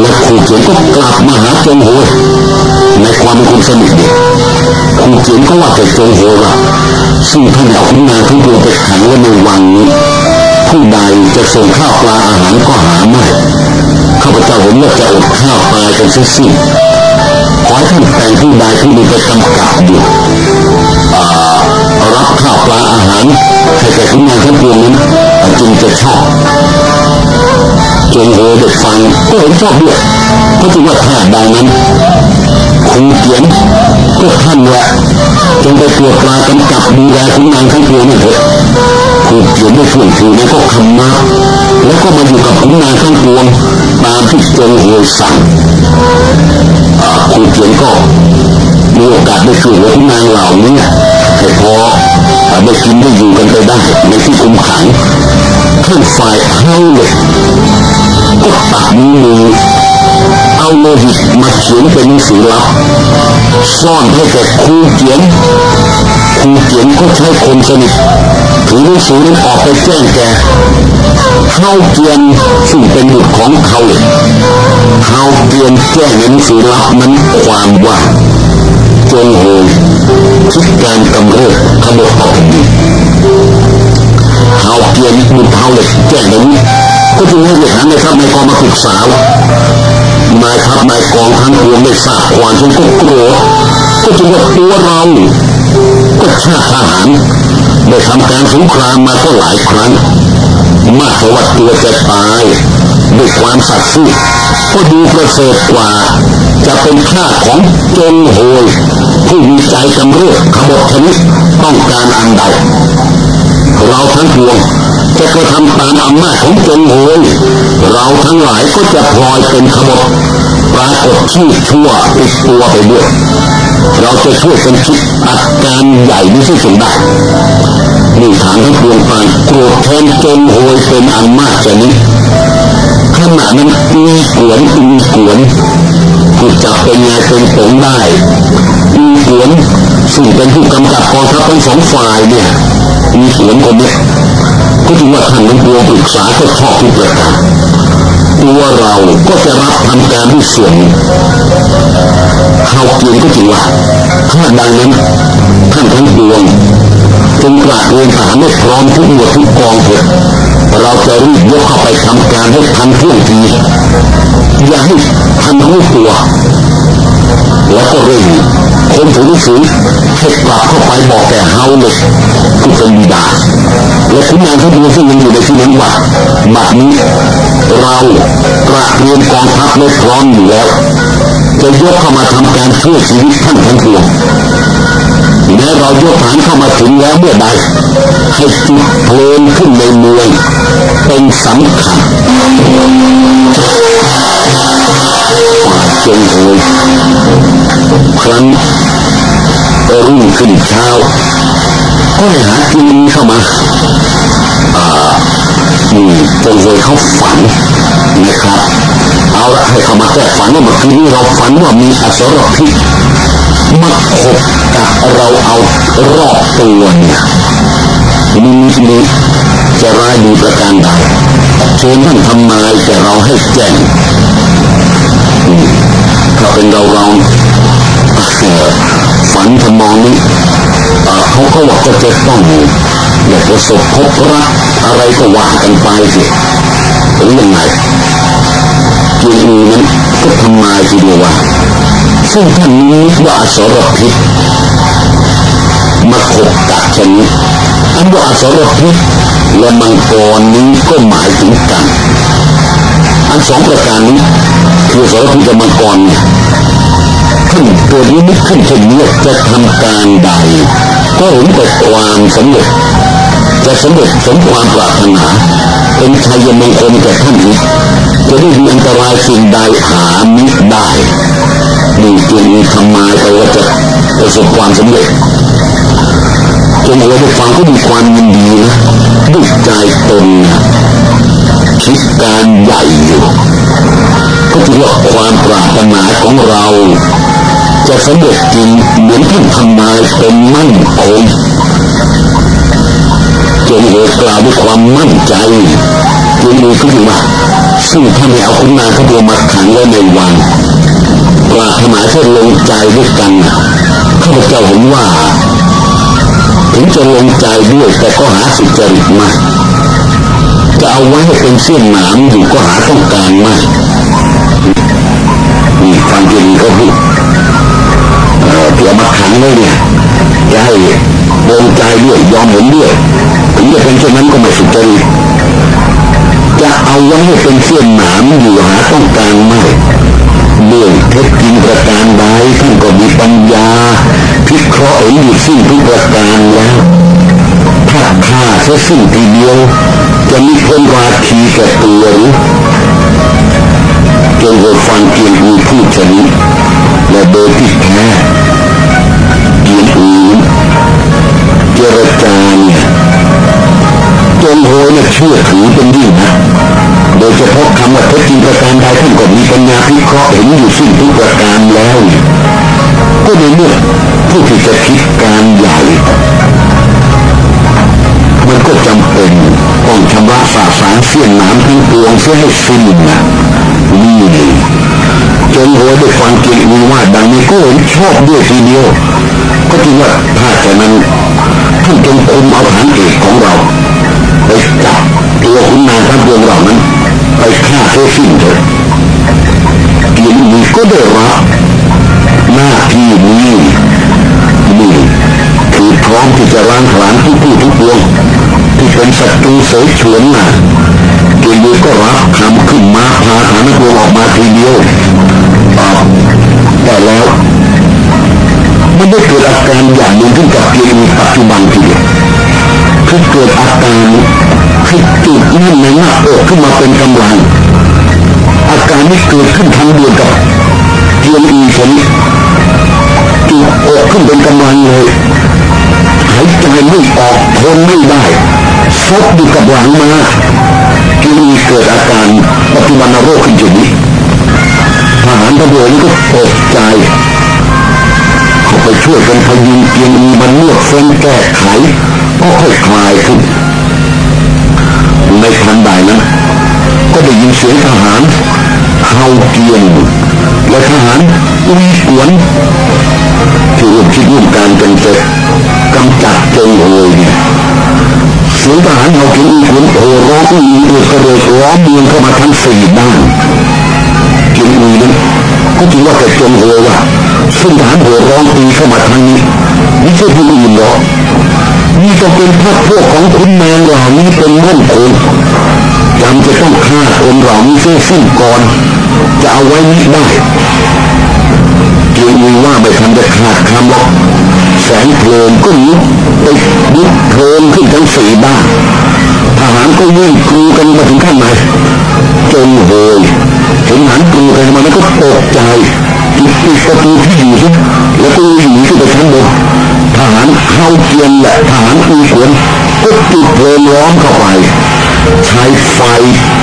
และครูเกียงก็กลับมาหาจงโหยในความเป็นคนสนิทเดียครูเกียงก็ว่าแต่จงโหยว่าซึ่งท่านเอาขุนนางทั้งดวงไปขังไว้ในวังนี้ผู้ใดจะส่งข้าวปลาอาหารก็หาไม่ข้าพเจ้าเห็นว่าจะอดข้าวตากันสิ้นขอให้ท่านแต่งผู้ใดผู้หนึ่งไปกำกับอยู่ รับข้าวปลาอาหารให้แก่ขุนนางทั้งปวงนั้นจึงจะชอบจงโหเด็กฟังก็เห็นชอบด้วยก็จึงว่าถ้าดังนั้นคงเขียนก็ท่านแหละจงไปตัวปลากำกับดูแลขุนนางทั้งปวงนี่เถอะคงเขียนได้ช่วงคืนนั้นก็คำมาแล้วก็มาอยู่กับขุนนางทั้งปวงตามที่จงโหสั่งครูเขียนก็มีโอกาสได้ช่วยเหลือขุนนางเหล่านี้ ให้พอได้กินได้อยู่กันไปได้ในที่คุมขังท่านฝ่ายเท้าเลยก็ตัดมือเอาโลหิตมาเขียนเป็นหนังสือลับซ่อนให้แก่ครูเขียนครูเขียนก็ใช้คนสนิทถือหนังสือนั้นออกไปแจ้งแกเข้าเกียนซึ่งเป็นบุตรของเขาเลยเข้าเกียนแจ้งหนังสือลับนั้นความว่าจงโหย คิดการกำเริบขบฏต่อแผ่นดินเขาเกียนบุญเท้าเหล็กแจ้งแบบนี้ก็จึงให้เด็กนั้นในทัพในกองมาปรึกษานายทัพนายกองทั้งปวงได้ทราบความจนก็กลัวก็จึงว่าตัวเราก็ชาติทหารได้ทำการสงครามมาก็หลายครั้ง มากกว่าตัวจะตายด้วยความสัตย์ซื่อก็ดูประเสริฐกว่า จะเป็นข้าของจงโหย ผู้มีใจกำเริบขบชนิดต้องการอันใด เราทั้งปวงจะกระทำตามอำนาจของจงโหยเราทั้งหลายก็จะพลอยเป็นขบฏปรากฏชื่อชั่วติดตัวไปด้วย เราจะช่วยกันคิดอัดการใหญ่นี้ที่สุดได้นี่ฐานทั้งปวงไปโกรธแทนจนโหยเป็นอันมากจะนี้ขณะนั้นมีกวนมีกวน ถูกจับเป็นไงเป็นผงได้มีกวนซึ่งเป็นผู้กำกับกองทัพทั้งสองฝ่ายเนี่ย มีสวนคนนี้ก็ถือว่าท่านทั้งปวงปรึกษาก็ชอบทุกประการตัวเราก็จะรับทำการด้วยส่วนเขาเกียนก็ถือว่าถ้าดังนั้นท่านทั้งปวงจงกราบเรียนทหารให้พร้อมทุกหมวดทุกกองเถิดเราจะรีบยกเข้าไปทำการให้ทันท่วงที อย่าให้ทันรู้ตัว แล้วก็เร่งคนถือหนังสือให้กลับเข้าไปบอกแก่เฮาเลยผู้เป็นบิดาและคุณนางทั้งปวงซึ่งยังอยู่ในที่นั้นว่าบัดนี้เรากระเรียนกองทัพไว้พร้อมอยู่แล้ว จะยกเข้ามาทำการช่วยชีวิตท่านทั้งปวงแม้เรายกฐานเข้ามาถึงแล้วเมื่อใดให้จุดเพลิงขึ้นในเมืองเป็นสำคัญ งโหยครั้นรุ่งขึ้นเช้า ก็ให้หากินเข้ามาอ่านี่จงโหยเขาฝันนะครับ เอาละให้เขามาแก้ฝันว่าเมื่อคืนนี้เราฝันว่ามีอสรพิษมาขบกับเราเอารอบตัวเนี่ยมีมีจะร้ายดีประการใดเชิญท่านทำไมแต่เราให้แจ้ง เป็นเราเราฝันทำมองนี้เขาก็ว่าก็จะต้องอยากประสบพบรักอะไรก็ว่ากันไปสิหรือยังไงจริงนั้นก็ทำมาทีเดียวว่าซึ่งท่านนี้ว่าอสรพิษมาขบกัดชนิดอันว่าอสรพิษและมังกรนี้ก็หมายถึงกัน อันสองประการนี้คือสารพิษกับมังกรขึ้นตัวนี้ไม่ขึ้นเช่นนี้จะทำการใด ก็เห็นแต่ความสำเร็จจะสำเร็จสมความปรารถนาเป็นชัยมงคลแก่ท่านอีกจะได้มีอันตรายสิ่งใดหามิได้นี่จึงทำมาไปว่าจะประสบความสำเร็จจนเราได้ฟังก็มีความยินดีนะด้วยใจตนนะิการใหญ่อยู่ก็ถือว่าความปรารถนาของเรา จะสำเร็จจริงเหมือนที่ทำนายเป็นมั่นคงจงเหกล่าวด้วยความมั่นใจจงมีก็อยู่ว่าซึ่งถ้าไม่เอาคุณนางเขาตัวมาขังไว้ในวังปราถนาจะลงใจด้วยกันข้าพเจ้าเห็นว่า ถึงจะลงใจด้วยแต่ก็หาสุจริตมา จะเอาไว้ให้เป็นเส้นหนามอยู่ก็หาต้องการมากมีความจริงก็คือที่เอามาขังไว้เนี่ยจะให้ลงใจด้วยยอมเห็นด้วยถึงจะเป็นเช่นนั้นก็ไม่สุจริตจะเอาไว้ให้เป็นเส้นหนามอยู่หาต้องการไม่เรื่องเท็จจริงประการใดท่านก็มีปัญญาพิเคราะห์เห็นอยู่สิ้นทุกประการแล้วถ้าฆ่าเสียสิ้นทีเดียว จะมีคนราคีแก่ตัวหรือจงได้ฟังเกียรติพูดชนิดและโดยที่แท้เกียรติเจรจาเนี่ยจงโหยเนี่ยเชื่อถือเป็นยิ่งนะโดยเฉพาะคำว่าเท็จจริงประการใดท่านก็มีปัญญาพิเคราะห์เห็นอยู่สิ้นทุกประการแล้วเนี่ยก็ในเมื่อผู้ที่จะคิดการใหญ่มันก็จำเป็น ต้องชำระสาสารเสี้ยนน้ำทั้งปวงเสียให้สิ้นนะนี่จนหัวด้วยความเกลียดว่าดังนี้ก็เห็นชอบด้วยทีเดียว ก็จริงว่าถ้าจะนั้นท่านจงคุมเอาฐานเอกของเราไปจับตัวคุณนางทั้งปวงเหล่านั้น ไปฆ่าเสียสิ้นเถิดเกียรติมีก็ได้รับหน้าที่นี้นี่คือพร้อมที่จะล้างผลาญทุกผู้ทุกดวง ที่เป็นศัตรูเสยฉวนน่ะเกียรก็รับคำขึ้นมาพาฐานพวงออกมาทีเดียวแต่แล้วมันได้เกิดอาการอย่างหนึ่งขึ้นกับเกียรติปัจจุบันทีเดียวคือเกิดอาการคือจุดนั่นในหน้าอกขึ้นมาเป็นกำลังอาการนี้เกิดขึ้นทันเดียวกับเกียรติคนจุดอกขึ้นเป็นกำลังเลยหายใจไม่ออกทนไม่ได้ ซดอยู่กับหลังมาจึงเกิดอาการปัจจุบันโรคขึ้นจุดนี้ทหารตำรวจนี่ก็ตกใจเขาไปช่วยกันพยุงเกียงมีมันนวดเฟ้นแก้ไขก็ค่อยคลายขึ้นในทันใดนั้นก็ได้ยินเสียงทหารเฮาเกียงและทหารอุยกวนที่ร่วมคิดร่วมการกันจะกำจัดจงโวยเนี่ย เสียงทหารเฮาเกียงอุยกวนโหร้องอุยกระโดดล้อมเมืองเข้ามาทั้งสี่ด้านเกียงอุยนั้นก็ถือว่าแต่จงโวยว่าซึ่งทหารโหร้องตีเข้ามาทางนี้ไม่ใช่ผู้อื่นหรอกนี่ก็เป็นพรรคพวกของคุณแมงเหล่านี้เป็นมั่นคงจำจะต้องฆ่าคนเหล่านี้เสียสิ้นก่อนจะเอาไว้นิดได้เกียงมีว่าไม่ทันจะขาดคำหรอกแสงเพลิงก็ลุก ไปลุกเพลิงขึ้นทั้งสี่บ้านทหารก็วิ่งกรูกันมาถึงข้างในจนโวยเห็นหันกรูกันมาแล้วก็ตกใจปิดประตูที่อยู่ซิแล้วก็หนีขึ้นไปชั้นบนทหารเข้าเกียนและทหารอุขวนก็จุดเพลิงล้อมเข้าไปใช้ไฟ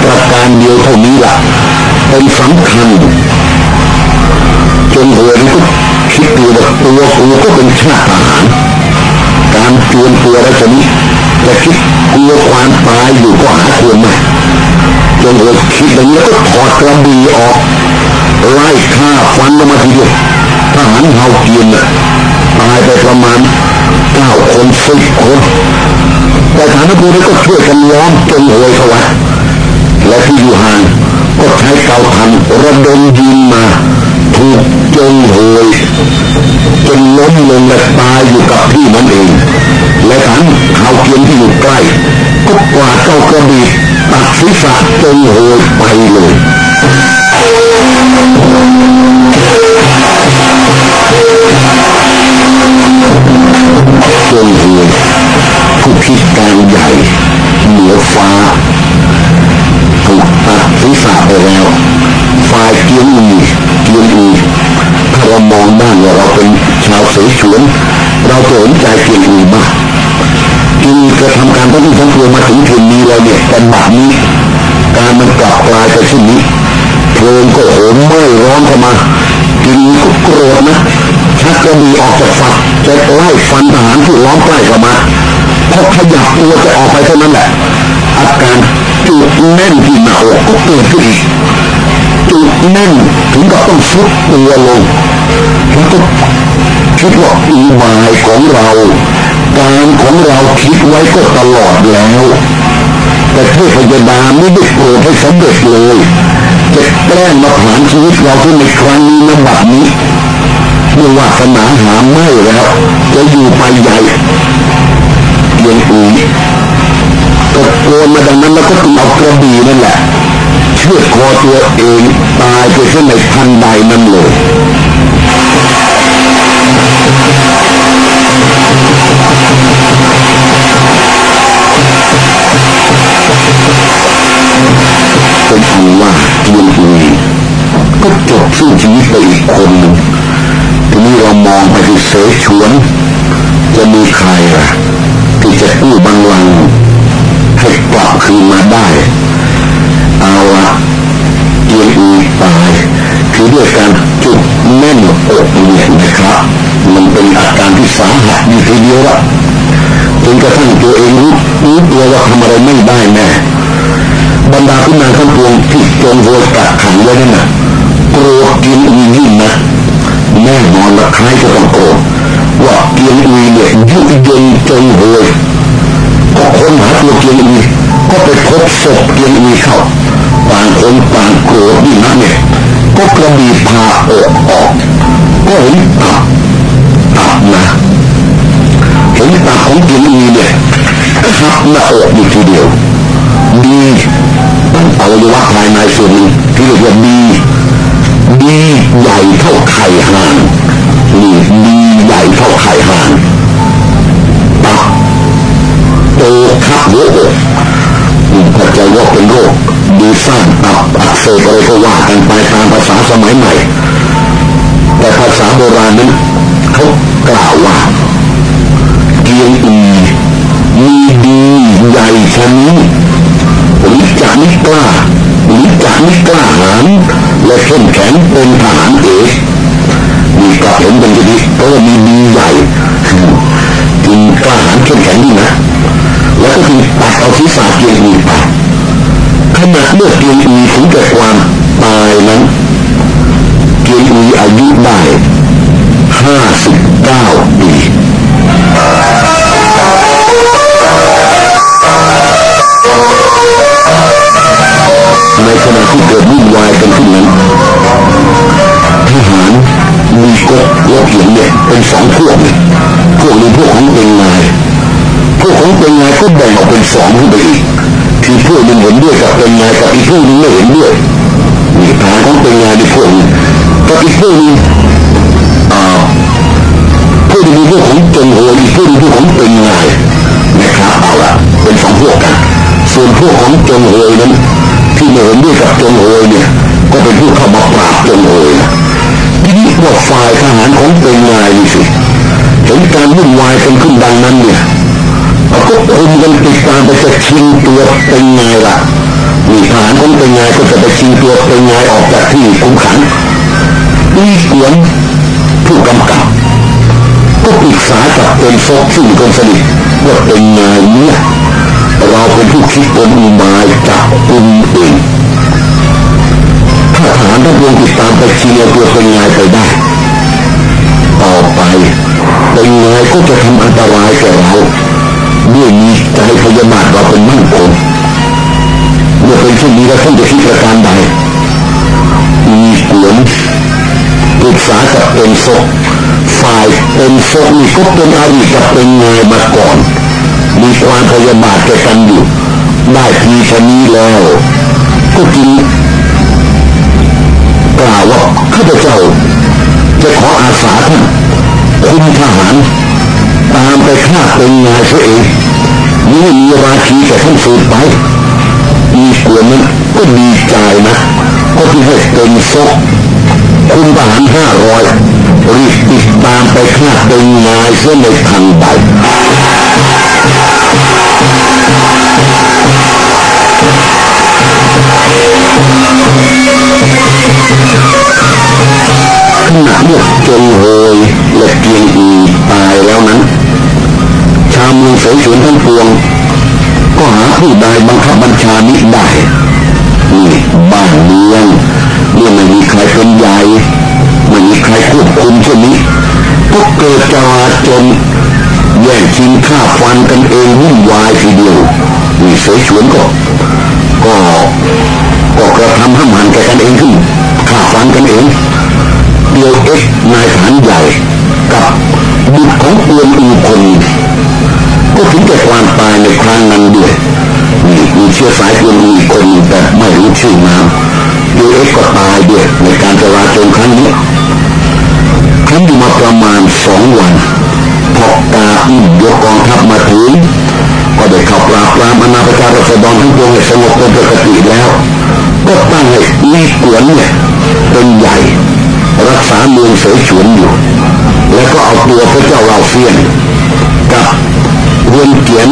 ประการเดียวเท่านี้แหละเป็นสำคัญจนหัวนี้ก็คิดดูว่าตัวกูก็เป็นชาติทหาร การเตรียมตัวแล้วจะนี้จะคิดกลัวความตายอยู่ก็หาควรไหมจนหัวคิดแบบนี้ก็ถอดกระบี่ออกไล่ฆ่าฟันลงมาทีเดียวทหารเฮาเกียนน่ะตายไปประมาณเก้าคนสิบคนแต่ฐานภูนี้ก็ช่วยกันล้อมจนหวยเขาว้และที่อยู่ห่างก็ใช้เตาทันระดมยิงมา ถูกจงหยจนล้มลงและตายอยู่กับที่นั่นเอง และฐานเฮาเกียนที่อยู่ใกล้ ก็กวาดเจ้ากระบี่ตัดศีรษะจงหยไปเลยจงเหือผู้คิดการใหญ่เหนือฟ้าถูกตัดศีรษะไปแล้วฝ่ายเกียงอี มาถึงถึงนี้เราเนี่ยเป็นแบบนี้การมันกลับกลายไปเช่นนี้เพลิงก็โหมไหม้ร้อนเข้ามากินก็โกรธนะชักกระบี่ออกจากฝักจะไล่ฟันทหารที่ล้อมใกล้เข้ามาพอขยับตัวจะออกไปเท่านั้นแหละอาการจุดแน่นที่หน้าอกก็เกิดขึ้นอีกจุดแน่นถึงกับต้องฟุดตัวลงแล้วก็คิดว่าอุบายของเรา การของเราคิดไว้ก็ตลอดแล้ว แต่เทพยดาไม่ได้โปรดให้สำเร็จเลยจะแกล้งมาผ่านชีวิตเราขึ้นในครั้งนี้นะบัดนี้เมื่อวาสนาหาไม่แล้วจะอยู่ไปใหญ่ยังอีตะโกนมาดังนั้นแล้วก็ต้องเอากระบี่นั่นแหละเชือดคอตัวเองตายไปเส้นในทันใดนั่นเลย กสิ้นชีวิตไปอีกคนหนึ่งทีนี้เรามองไปที่เสฉวน จะมีใครล่ะ ที่จะกู้บังลังให้กลับคืนมาได้ เอาละเกียนอุยตายคือด้วยการจุดแน่นอกเนี่ยนะครับ มันเป็นอาการที่สาหัสอยู่ทีเดียวละจนกระทั่งตัวเองรู้รู้ตัวว่าทำอะไรไม่ได้แน่บรรดาผู้นางทั้งปวงที่จงโวยกักขังไว้นั่นน่ะ โกรกียนอุยยิ่งนะแน่นอนละใครจะต้องโกว่าเกียนอุยเนี่ยยุยงจงโวยก็คนหาตัวเกียนอุยก็ไปพบศพเกียนอุยเข้าต่างคนต่างโกรธนี่นะเนี่ยก็กระบี่พาอกออกก็เห็นตับตับนะเห็นตับของเกียนอุยเนี่ยทับหน้าอกอยู่ทีเดียว ห่านนี่ดีใหญ่เท่าไข่ห่านตับโตคับเยอะเข้าใจว่าเป็นโรคดีสร้างตับอักเสบอะไรก็ว่ากันไปตามภาษาสมัยใหม่ายทหารของเป็นนายสิเห็นการวุ่นวายกันขึ้นดังนั้นเนี่ยก็คุมกันติดตามไปจะชิงตัวเป็นนายละนี่ทหารของเป็นนายก็จะไปชิงตัวเป็นนายออกจากที่คุมขังนี่เสียงผู้กำกับก็ปรึกษากับเป็นฟอกซึ่งคนสนิทว่าเป็นนายเนี่ยเราเป็นผู้คิดเป็นอุบายจับกุมเองถ้าฐานทั้งวงติดตามไปชียร์ตัวเป็นไงไปได้ ต่อไปเป็นไงก็จะทำอันตรายแก่เราด้วยมีใจพยาบาทเราเป็นมั่นคงเมื่อเป็นเช่นนี้แล้วท่านจะคิดประการใดมีกวนปรึกษากับเป็นศกฝ่ายเป็นศกนี่ก็เป็นอาริกับเป็นไงมาก่อน มีความพยาบาทแก่กันอยู่ได้ทีชนี้แล้ว ก็จึงกล่าวว่าข้าพเจ้า จะขออาสาท่านคุณทหาร ตามไปฆ่าเป็นนายเสียเองนี่มีราชีแก่ท่านสืบไปมีกวนนั้นก็ดีใจนะก็ที่ให้เป็นซกคุณทหารห้าร้อยรีบติดตามไปฆ่าเป็นนายเสียในทางใด ขณะเมื่อจงโหยและเกียงอีตายแล้วนั้น ชาวเมืองเสยชวนทั้งปวง ก็หาผู้ใดบังคับบัญชานิได้นี่บ้านเมืองเมื่อไม่มีใครเป็นใหญ่ไม่มีใครควบคุมเช่นนี้ก็เกิดจลาจนแย่งชิงฆ่าฟันกันเองวุ่นวายทีเดียวนี่เสยชวนก็ก็ก็กระทำห้ามหันแกกันเองขึ้นฆ่าฟันกันเอง เดียวเอ็กนายฐานใหญ่กับบุตรของเปือนอีคนก็ถึงแก่ความตายในครั้งนั้นด้วยนี่มีเชื้อสายเปือนอีคนแต่ไม่รู้ชื่อนามเดียวเอ็กก็ตายด้วยในการจราจนครั้งนี้ครั้งอยู่มาประมาณสองวันพอกาอินยกกองทัพมาถึงก็ได้ข้าปราบปรามอนาประชารัษฎรทั้งปวงให้สงบเป็นปกติแล้ว ก็ตั้งให้ลีกวนเนี่ยเป็นใหญ่ รักษาเมืองเสยฉวนอยู่ แล้วก็เอาตัวพระเจ้าเราเฟียนกับเวียนเกียน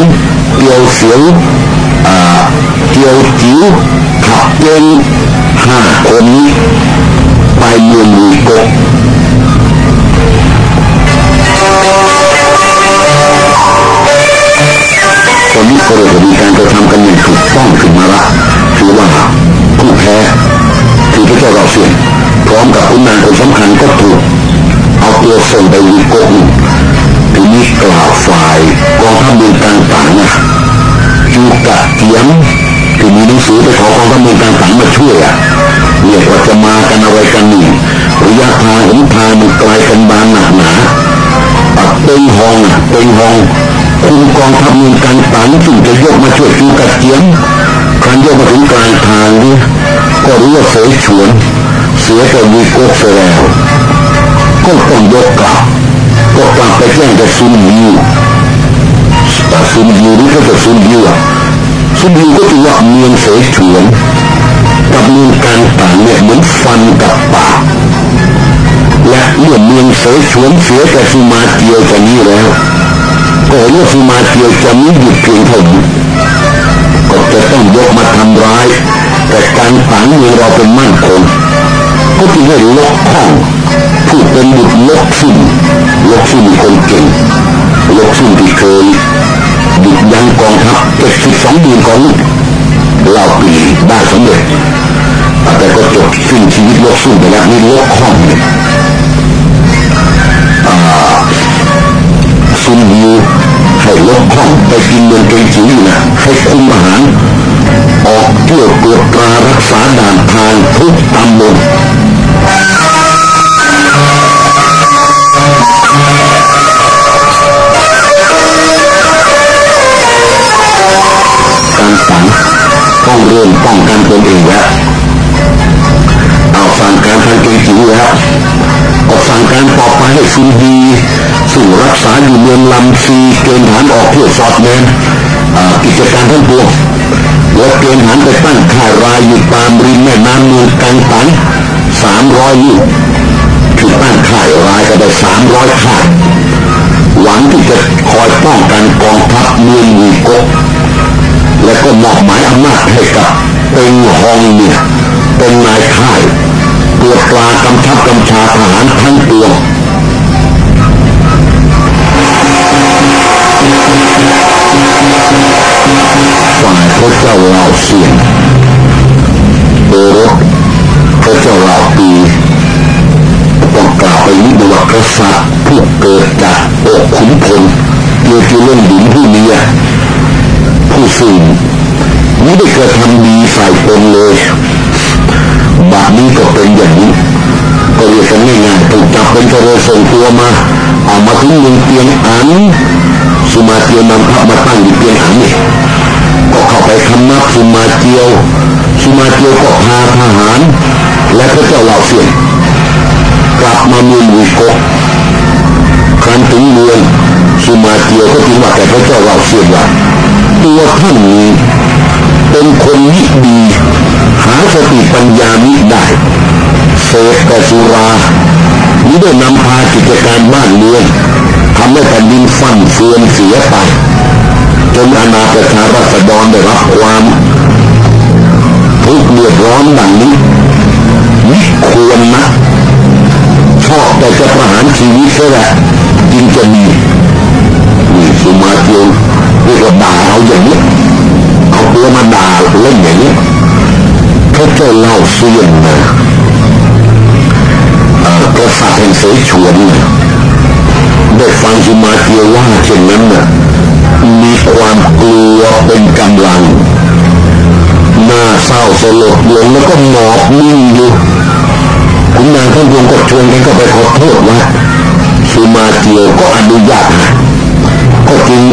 เตียวเสียวเตียวจิ๋วขับเกณฑ์ห้าคนนี้ไปเมืองวีกกตอนนี้ก็เลยมีการกระทำกันอย่างถูกต้องขึ้นมาละถือว่าผู้แพ้คือพระเจ้าเราเสียน ร้อมกับคุณนางคนสำคัญก็ถูกเอาตัวส่งไปวีกกทีนี้กล่าวฝ่ายกองทัพเมืองต่างๆนะจูกะเทียมที่มีหนังสือไปขอกองทัพเมืองต่างๆมาช่วยอะเรียกว่าจะมากันอะไรกันนี่ระยะทางหนทางมันไกลกันบานหนักหนาปักเต็งหองเต็งหองคุมกองทัพเมืองต่างๆซึ่งจะยกมาช่วยจูกะเทียมครั้นยกมาถึงกลางทางนี่ก็รู้ว่าเสยฉวน เสียแต่วีโกกเสียแล้วก็ต้องยกกลับก็กลับไปแจ้งกับซุนยูแต่ซุนยูนี่ก็จะซุนยูอะซุนยูก็ถือว่าเมืองเสฉวนกับเมืองการต่างเนี่ยเหมือนฟันกับปากและเมื่อเมืองเสฉวนเสียแต่สุมาเตียวจะนี้แล้วก็เห็นว่าสุมาเตียวจะไม่หยุดเพียงเท่านี้ก็จะต้องยกมาทำร้ายแต่การต่างเมืองเราเป็นมั่นคง ก็จึงให้ลกข้องผู้เป็นบุตรลกสิ้นลกสิ้นคนเก่งลกสิ้นที่เคยดิดยังกองทัพเจ็ดสิบสองเดือนของเหล่าปีได้สำเร็จแต่ก็จบสิ้นชีวิตลกสิ้นไปแล้วนี่ลกข้องเนี่ยซุนยูให้ลกข้องไปกินเมืองเกงจิ๋วนะให้คุมอาหารออกเที่ยวตรวจตรารักษาด่านทางทุกตำบล ต้องเริ่มป้องกันตนเองแล้วเอาสั่งการทางเกจิ๋วแล้วก็สั่งการต่อไปให้ซุนดีสู่รักษาอยู่เมืองลำซีเกณฑ์ฐานออกเพื่อสอดแนมกิจการทั้งปวงและเกณฑ์ฐานไปตั้งค่ายรายอยู่ตามริมแม่น้ำเมืองกันตันสามร้อยลูกคือตั้งค่ายรายก็ได้สามร้อยค่ายหวังที่จะคอยป้องกันกองทัพเมืองวีกก และก็มอบหมายอำนาจให้กับเป็นฮองเนี่ยเป็นนายค่ายตรวจตรากำชับกำชาทหารทั้งปวฝ่ายพระเจ้าเหล่าเสียงโดยรถพระเจ้าเหล่าปีต้องกล่าวไปนิดว่ากษัตริย์ผู้เกิดจากอกขุนพลเกี่ยวกับเรื่องดินผู้นี้ ผู้สิ่งไม่ได้กระทำดีใส่ตนเลยบาปนี้ก็เป็นอย่างนี้ก็เรียกกันง่ายๆถูกจับเป็นกระส่งตัวมาเอามาถึงเมืองเตียงอันสุมาเตียวนำทัพมาตั้งอยู่เตียงอันนี่ก็เข้าไปคำนับสุมาเตียวสุมาเตียวก็พาทหาร และพระเจ้าเหล่าเสียนกลับมาเมืองวีโกครั้นถึงเมืองสุมาเตียวก็จึงว่าแต่พระเจ้าเหล่าเสียนว่า ตัวท่านนี้เป็นคนมิดี หาสติปัญญามิได้เสพแต่สุรานี้ได้นำพากิจการบ้านเมืองทำให้แผ่นดินฟั่นเฟือนเสียไปจนอาณาประชาราษฎรได้รับความทุกข์เดือดร้อนดังนี้ไม่ควรนะชอบแต่จะประหารชีวิตซะแหละจึงจะมีนี่สุมาเนี่ก็ด่าเราอย่างนี้เอาตัวมาด่าเราเล่นอย่างนี้พระเจ้าเล่าเสียงนะกษัตริย์แห่งชสฉวนได้ฟังสุมาเกียว่าเช่นนั้นน่ะมีความกลัวเป็นกำลังหน้าเศร้าสลดลงแล้วก็หมอบนิ่งอยู่คุณนางท่านดวงก็ชวนกันก็ไปขอโทษว่าสุมาเกียก็อนุญาตก็จริง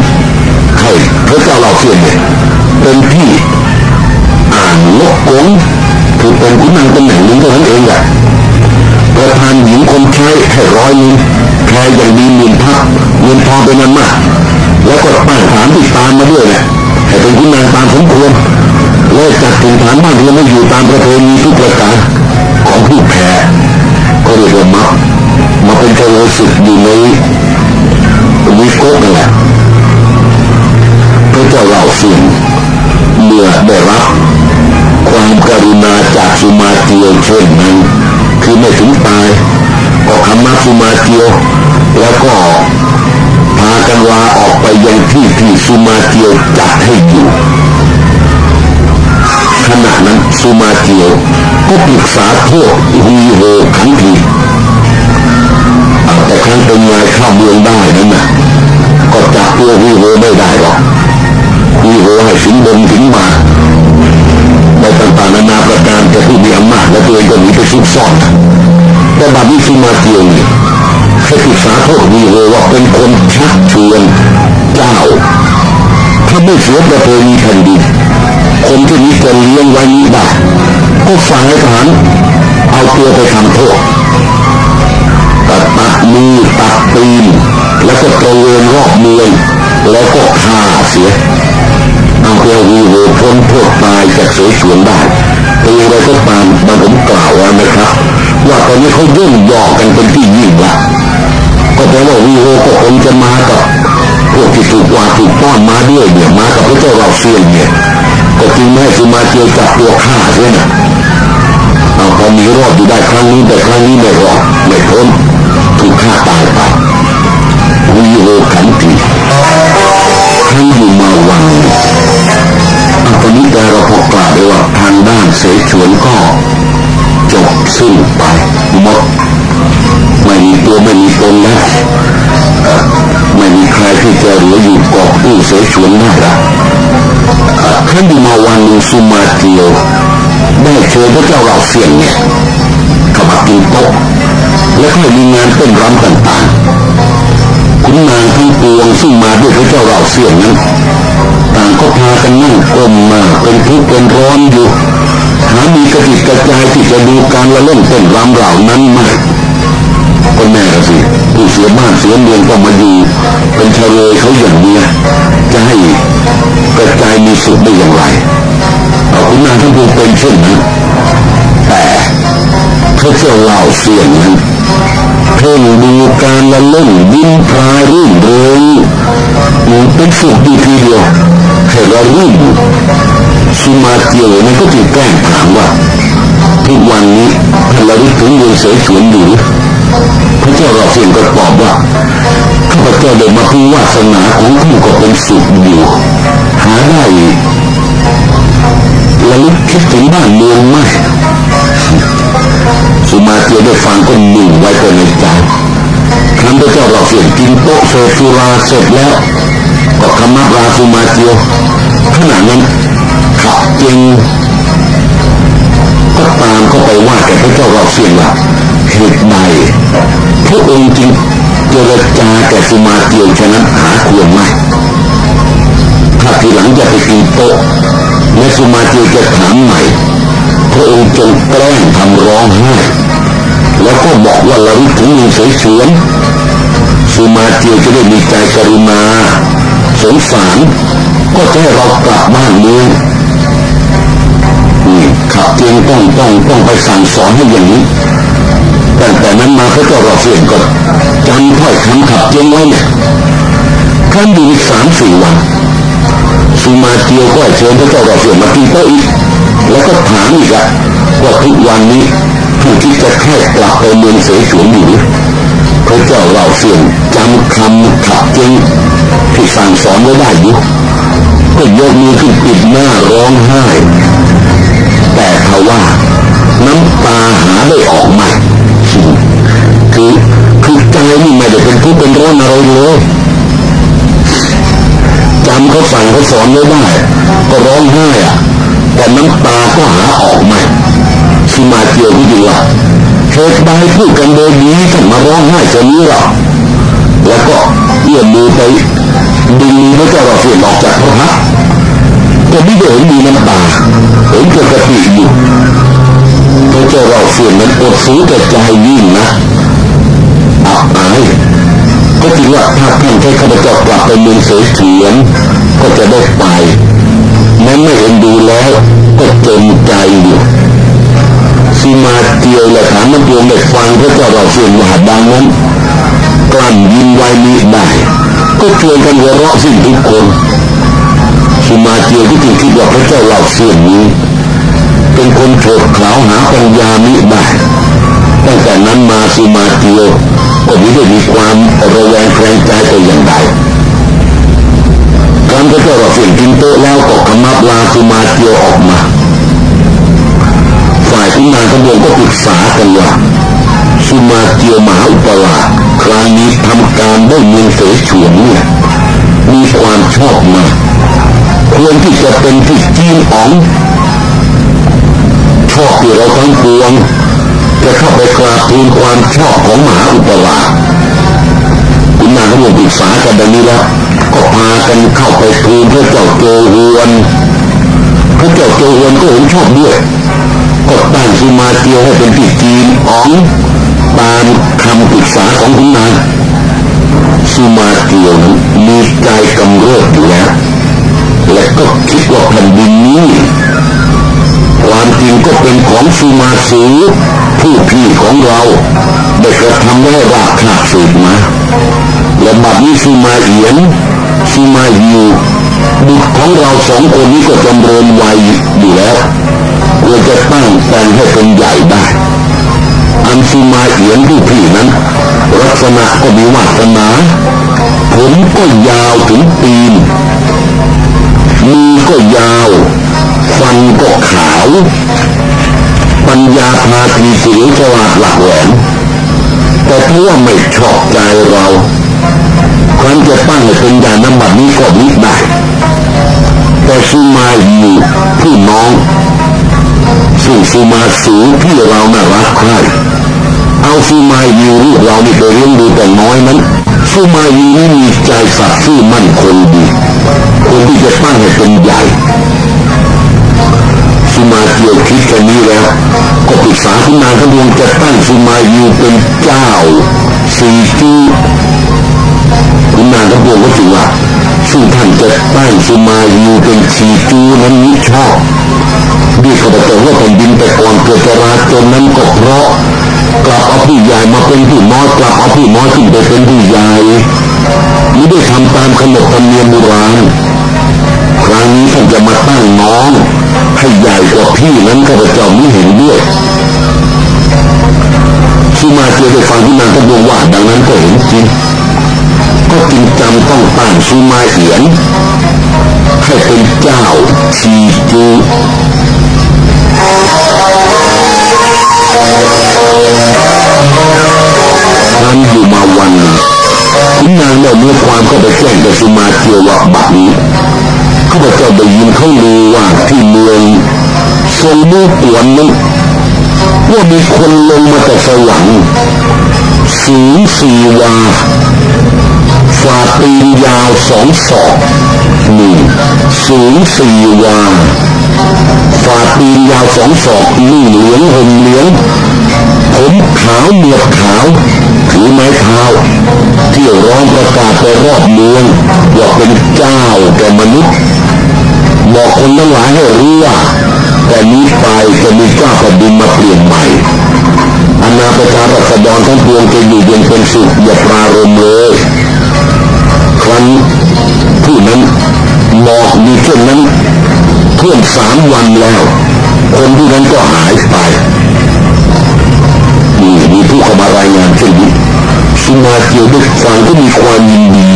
งให้พระเจ้าเราเสียนเนี่ยเป็นพี่อ่านลกกงคือเป็นคุณนางตำแหน่งหนึ่งเท่านั้นเองแหละประธานหญิงคนใช้ให้ร้อยนึงแค่อย่างดีหมื่นพักเงินทองเป็นนั้นมาก แล้วก็ป้ายฐานที่ตามมาด้วยเนี่ยให้เป็นคุณนางตามสมควรและจัดถึงฐานบ้านที่ไม่อยู่ตามประเพณีทุกประการของผู้แพ้ก็เรียกว่ามามาเป็นเจ้าสึกอยู่ในวิโก้นั่นแหละ ระเจ้าเราสิ่งเมื่อได้รับความกรุณาจากสุมาเตียวเช่นนั้นคือไม่ถึงตายก็คำมาสุมาเตียว แล้วก็พากันลาออกไปยังที่ที่สุมาเตียวจัดให้อยู่ขณะนั้นสุมาเตียวก็ปรึกษาโทษวีโฮขันทีแต่ครั้งเป็นไงเข้าเมืองได้นั่นนะก็จับตัววีโฮไม่ได้หรอก วีโฮให้สินบนถึงมาในต่างๆนานาประการจะผู้มีอำนาจและตัวเองก็หนีไปซุกซ่อนแต่บัดนี้สุมาเตียวนี่ให้ปรึกษาโทษวีโฮว่าเป็นคนชักชวนเจ้าถ้าไม่เสียประเพณีแผ่นดินคนที่นี้จะเลี้ยงไว้นี้ได้ก็ฝ่ายทหารเอาตัวไปทำโทษตัดตัดมือตัดตีนแล้วก็ตระเวนรอบเมืองแล้วก็ฆ่าเสีย เอาเพื่อวีโวพ้นโทษตายจากเสฉวนได้แต่อย่างไรก็ตามบางผมกล่าวว่านะครับ ว่าตอนนี้เขายุ่งยอกกันเป็นที่ยิ่งละก็แปลว่าวีโวก็คงจะมากับพวกที่ถูกว่าถูกป้อนมาด้วยเนี่ยมากับพระเจ้าเราเซียนเนี่ยก็จึงไม่สุมาเจียวจับตัวฆ่าใช่ไหมเอาพอมีรอดอยู่ได้ครั้งนี้แต่ครั้งนี้ไม่รอดไม่พ้นถูกฆ่าตายไปวีโอขันติท่านอยู่มาวัน อันตอนนี้แต่เราพอกล่าวได้ว่าทางด้านเสฉวนก็จบสิ้นไปหมดไม่มีตัวไม่มีตนแล้วไม่มีใครที่จะเหลืออยู่เกาะผู้เสฉวนได้ละท่านดีมาวันหนึ่งสุมาเตียวได้เชิญพระเจ้าเราเสียงเนี่ยข้ามากินโต๊ะและก็มีงานเต้นรำต่างๆคุณนางทั้งปวงซึ่งมาด้วยพระเจ้าเราเสียงนั้น ก็พากันนั่งกลมมาเป็นทุกข์เป็นร้อนอยู่หามีกระติกกระจายที่จะดูการละเล่นเต้นรำเหล่านั้นมาก็แน่สิผู้เสียบ้านเสียเมืองก็มาอยู่เป็นชาวเลเขาอย่างเนี้ยจะให้กระจายมีสุขได้อย่างไรเอาคุณนางท่านผู้เป็นเช่นนั้นแต่พระเจ้าเล่าเสียงนั้นเพ่งดูการละเล่นดินพรายรื่นเริงเป็นสุขดีทีเดียว ให้เรารื่สุมาเตียวนั้นก็จึงแกล้งถามว่า ทุกวันนี้ท่านระลึกถึงเมืองเสฉวนอยู่พระเจ้าเราเสียงก็ตอบว่าข้าพเจ้าได้มาพึงวาสนาของท่านก็เป็นสุขอยู่หาได้ระลึกคิดถึงบ้านเมืองไหมสุมาเตียได้ฟังก็นิ่งไว้ก็ในใจครั้นพระเจ้าเราเสียงกินโต๊ะเสสุราเสร็จแล้ว ก็คำนับราสุมาเตียวขณะนั้นขับเจงก็ตามเข้าไปว่าแก่พระเจ้าเราเสียงว่าเหตุใดพระองค์จึงเจรจาแก่สุมาเตียวฉะนั้นหาควรไหมถ้าทีหลังจะไปกินโต๊ะและสุมาเตียวจะถามใหม่ พระองค์จงแกล้งทำร้องไห้แล้วก็บอกว่าเราถึงมีเสฉวนสุมาเตียวจะได้มีใจกรุณา สงสาร ก็จะให้เรากลับบ้านเมืองนี่ขับเตียงต้องต้องต้องไปสั่งสอนให้อย่างนี้ตั้งแต่นั้นมาพระเจ้าราเสียนก็จำถ้อยคำขับเตียงไว้เนี่ยท่านอยู่อีกสามสี่วันสุมาเตียวก็เชิญพระเจ้าราเสียนมากินโต๊ะอีกแล้วก็ถามอีกอะว่าทุกวันนี้ผู้ที่จะแค่กลับไปเมืองเสฉวนอยู่พระเจ้าเราเสียงจำคำขับเจงที่สั่งสอนไว้ได้ยู่ก็ยกมือขึ้นปิดหน้าร้องไห้ แต่ทว่า น้ำตาหาได้ออกไหมคือคือใจนี่ไม่ได้เป็นผู้เป็นร้อนอะไรเลยจำเขาสั่งเขาสอนไม่ได้ ก็ร้องไห้อะแต่น้ำตาก็หาออกไหมคือมาเกี่ยวที่ดีว่า เหตุใดพูดกันโดยดีถึงมาร้องไห้จะนี้หรอแล้วก็เอื้อมมือไปดึงมือพระเจ้าเราเสียออกจากพระพักแต่ไม่ได้เห็นมีน้ำตาเห็นปกติอยู่พระเจ้าเราเสียนนั้นอดสูแต่ใจยิ่งนะอับอายก็จริงว่าถ้าท่านให้ข้าพเจ้ากลับไปเมืองเสถียรก็จะได้ไปแม้ไม่เห็นดูแล้วก็เต็มใจอยู่ สีมาเตียวและฐานมันดวงได้ฟังพระเจ้าเราเสียนว่าดังนั้นกลั้นยินไว้มิได้ ก็ชวนกันหัวเราะสิ้นทุกคนสุมาเตียวที่จึงคิดว่าพระเจ้าเหล่าเสียนนี้ เป็นคนโฉดขาวหาปัญญามิได้ตั้งแต่นั้นมาสุมาเตียวก็ไม่ได้มีความระแวงแคลงใจแต่อย่างใดการพระเจ้าเราเสียนกินโตแล้วก็ขมับลาสุมาเตียวออกมา ฝ่ายที่นางขบวนก็ปรึกษากันว่าสุมาเตียวมหาอุปราชครั้งนี้ทำการได้เมืองเสฉวนเนี่ยมีความชอบมาควรที่จะเป็นที่จีนอ๋องชอบที่เราทั้งปวงจะเข้าไปกราบทูลความชอบของมหาอุปราชคุณนางขบวนปรึกษากันดังนี้แล้วก็พากันเข้าไปทูลพระเจ้าโจฮวนพระเจ้าโจฮวนก็เห็นชอบด้วย ก็ตั้งสุมาเตียวให้เป็นที่จีนอ๋องตามคำปรึกษาของคุณนางสุมาเตียวนั้นมีใจกำเริบอยู่แล้วและก็คิดว่าแผ่นดินนี้ความจริงก็เป็นของสุมาสีผู้พี่ของเราได้กระทำได้รากขาดสืบมาและบัดนี้สุมาเอียนสุมายูบุตรของเราสองคนนี้ก็จำเริญวัยอยู่แล้ว ควรจะตั้งแต่ให้เป็นใหญ่ได้ อันสุมาเอียนผู้พี่นั้นลักษณะก็มีวาสนาผมก็ยาวถึงปีนมือก็ยาว ฟันก็ขาว ปัญญาพาทีเสียงฉลาดหลักแหลมแต่เพราะว่าไม่ชอบใจเราครั้นจะตั้งให้เป็นยาน้ำบัดนี้ก็มิได้แต่สุมาอยู่ผู้น้อง ซึ่งสุมาสูงที่เราน่ารักใครเอาสุมาอยู่ลูกเรานี่ไปเลี้ยงดูแต่น้อยนั้นสุมาอยู่นี่มีใจสัตย์ซื่อมั่นคงดีคนที่จะตั้งให้เป็นใหญ่สุมาเกี่ยวคิดแค่นี้แล้ว ก็ปรึกษาคุณนางขบวงจะตั้งสุมาอยู่เป็นเจ้าสีจูคุณนางขบวงก็ถือว่าซึ่งท่านจะตั้งสุมาอยู่เป็นสีจูนั้นมิชอบ ดีเขาบอกว่าแผ่นดินแต่ก่อนเกิดจราจนนั้นก็เพราะกลับเอาผู้ใหญ่มาเป็นผู้น้อยกลับเอาผู้น้อยขึ้นไปเป็นผู้ใหญ่ไม่ได้ทำตามขนบธรรมเนียมโบราณครั้งนี้ท่านจะมาตั้งน้องให้ใหญ่กว่าพี่นั้นข้าพเจ้าไม่เห็นด้วยสุมาเจอได้ฟังที่นางก็บอกว่าดังนั้นก็เห็นจริงก็จึงจำต้องตั้งสุมาเหียนให้เป็นเจ้าชีจู นั้นอยู่มาวันหนึ่งคุณนางได้เมื่อความเข้าไปแจ้งกับสุมาเทียวว่าบัดนี้ข้าพเจ้าได้ยินเขาลือว่าที่เมืองทรงมือปวนนั้นว่ามีคนลงมาจากสวรรค์สูงสี่วาฝ่าตีนยาวสองศอกหนึ่งสูงสี่วา ฝ่าตีนยาวสองศอกนุ่งเหลืองห่มเหลืองผมขาวเหนียบขาวถือไม้เท้าเที่ยวร้องประกาศไปรอบเมืองว่าเป็นเจ้าแก่มนุษย์บอกคนทั้งหลายให้รู้ว่าแต่นี้ไปจะมีเจ้าแผ่นดินมาเปลี่ยนใหม่อนาประชารัษฎรทั้งปวงจะอยู่เย็นเป็นสุขอย่าปรารมเลยครั้นผู้นั้นบอกมีเช่นนั้น ท่วมสามวันแล้ว คนที่นั้นก็หายไปมีมีผู้เข้ามารายงานเช่นนี้สุมาเกียวได้ฟังก็มีความยินดี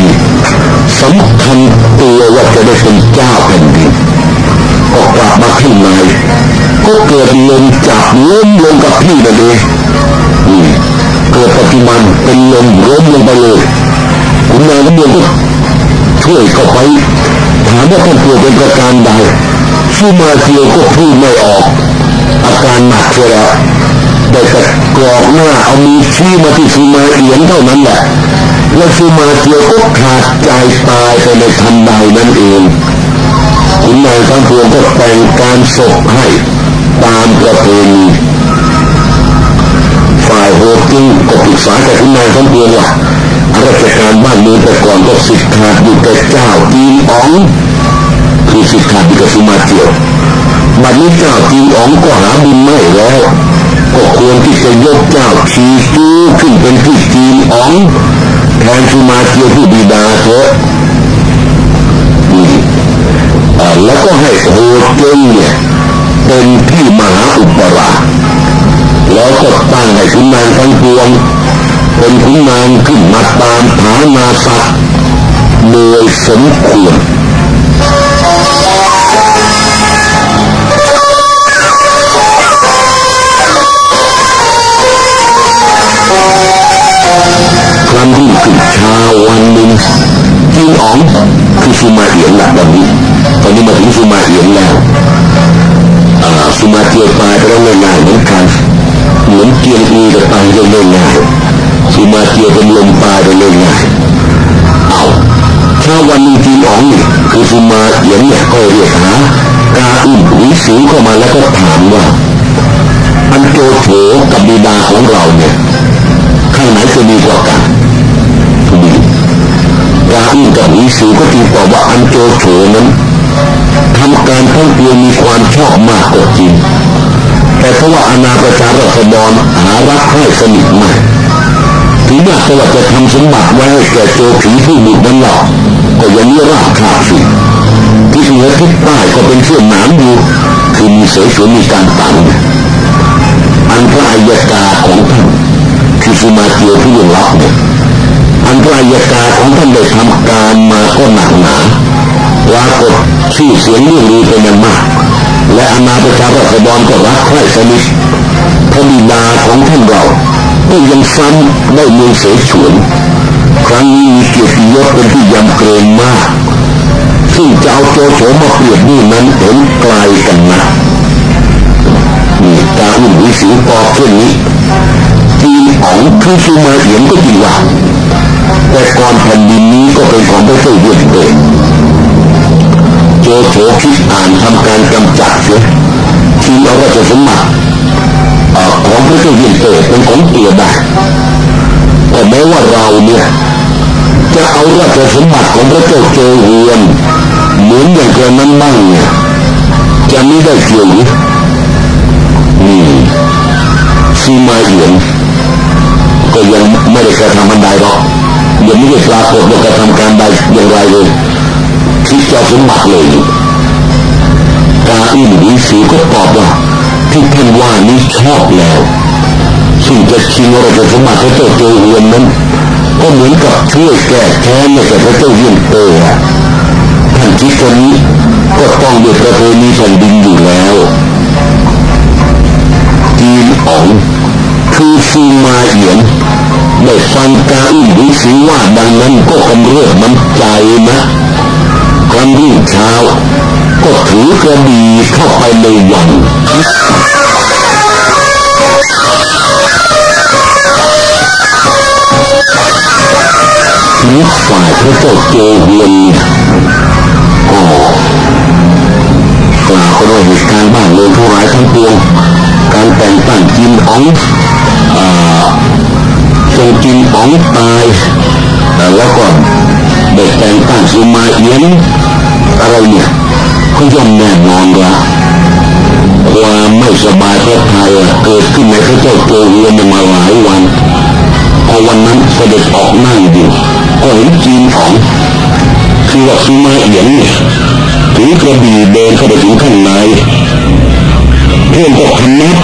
สำคัญตัวว่าจะได้เป็นเจ้าแผ่นดินก็กลับมาขึ้นมาก็เกิดลมจับล้มลงกับพี่นั่นเองเกิดปฏิมานเป็นลมล้มลงไปเลยคุณนายก็เดือวช่วยเข้าไปถามว่าท่านตัวเป็นประการใด ซูมาเซียวก็พูดไม่ออก อาการหนักเสียแล้วได้แต่กรอกหน้าเอามีชี้มาที่ซูมาเอียนเท่านั้นแหละแล้วซูมาเซียวก็ขาดใจตายไปในทันใดนั่นเองคุณนายทั้งพวงก็แต่งการศพให้ตามประเพณีฝ่ายโฮกิ้งก็ปรึกษากับคุณนายทั้งพวงว่าราชการบ้านเมืองแต่ก่อนก็สิทธิ์ขาดอยู่แต่เจ้าจีนอ๋อง คือสิทธิ์ขาดอยู่กับสุมาเตียวบัดนี้เจ้าจีอ๋องก็หาบุญไม่แล้วก็ควรที่จะยกเจ้าชีจูขึ้นเป็นที่จีอ๋องแทนสุมาเตียวผู้บิดาเถอะแล้วก็ให้โฮเจงเนี่ยเป็นที่มหาอุปราแล้วก็ตั้งให้คุณนางทั้งปวงเป็นขุนนางขึ้นมาตามฐานาศักดิ์โดยสมควร ครั้งขึ้นชาวันหนึ่งจิงอ๋องคือสุมาเอียนหลักแบบนี้ ตอนนี้มาถึงสุมาเอียนแล้วสุมาเจียวตายไปแล้วง่ายเหมือนกันเหมือนเกียงอีกับตายเรื่องง่ายสุมาเกียเป็นลมตายไปเลยง่ายเอาถ้าวันนึงจีนอ๋องนี่คือสุมาเอียนเนี่ยก็เรียกหากาอุ่นวิสูเข้ามาแล้วก็ถามว่าอันโจโฉกับบิดาของเราเนี่ยข้างไหนจะดีกว่ากัน กาอุ่นกับวิสูก็จึงตอบว่าอันโจโฉนั้นทำการท่องเที่ยวมีความชอบมากกว่าจริง แต่เพราะว่าอาณาประชารัษฎรหารักใคร่สนิทมากถึงแม้ว่าจะทำสมบัติไว้ให้แก่โจผีผู้บุกนั้นหรอกก็ยังมีราคาสิที่เหนือทิศใต้ก็เป็นเชื่อมหนามอยู่คือมีเสฉวนมีการตังอันพระอัยกาของท่านคือสุมาเตียวผู้ยังรับเนี่ย อันพระอัยกาของท่านได้ทำการมาก็หนักหนาปรากฏชื่อเสียงเรื่องลือเป็นอย่างมาก และอาณาประชารัษฎรก็รักใคร่สนิทพระบิดาของท่านเราก็ยังซ้ำได้เมืองเสฉวน ครั้งนี้มีเกียรติยศเป็นที่ยำเกรงมาก ซึ่งจะเอาโจโฉมาเปรียบนี่นั้นเห็นไกลกันนะนี่กาอุ่นวิสีตอบเช่นนี้ จีนอ๋องคือซูมาเอียนก็จริงว่า แต่ก่อนแผ่นดินนี้ก็เป็นของพระเจ้าเวียนเตโจโฉคิดอ่านทำการกำจัดเสียทีเอาราชสมบัติของพระเจ้าเวียนเตเป็นของเตียได้แต่แม้ว่าเราเนี่ยจะเอาราชสมบัติของพระเจ้าเจเวียนเหมือนอย่างกระนั้นบ้างเนี่ยจะไม่ได้เกี่ยวนี่ซีมาเอียน ก็ยังไม่ได้กระทำอันใดหรอกยังไม่ได้ปรากฏว่ากระทำการใดอย่างไรเลยคิดจะสมบัติเลยกาอินวิสีก็ตอบว่าที่ท่านว่านี้ชอบแล้วซึ่งจะชิงราชสมบัติพระเจ้าเจเวียนนั้นก็เหมือนกับช่วยแก้แค้นให้กับพระเจ้าเวียนเตอท่านคิดคนนี้ก็ต้องเดือดประเพณีแผ่นดินอยู่แล้วจีนอ๋องคือซีมาเอียน ได้ฟังกาอินวิสีว่าดังนั้นก็กำเริบน้ำใจนะครั้งรุ่งเช้า ก็ถือกระบี่เข้าไปในวังทีนี้ฝ่ายพระเจ้าเจวียนก็กล่าวก็ด้วยเหตุการณ์บ้านเมืองทั้งหลายทั้งปวงการแต่งตั้งจินอ๋อง ทรงจินอ๋องตายแล้วก็เด็กแต่งตั้งสุมาเอียนอะไรเนี่ยก็ย่อมแน่นอนละความไม่สบายพระทัยเกิดขึ้นในพระเจ้าโจเวียนมาหลายวันพอวันนั้นเสด็จออกนั่งอยู่ก็เห็นจีนของคือว่าสุมาเอียนเนี่ยถือกระบี่เดินเข้าไปถึงข้างในเพื่อนก็คำนับ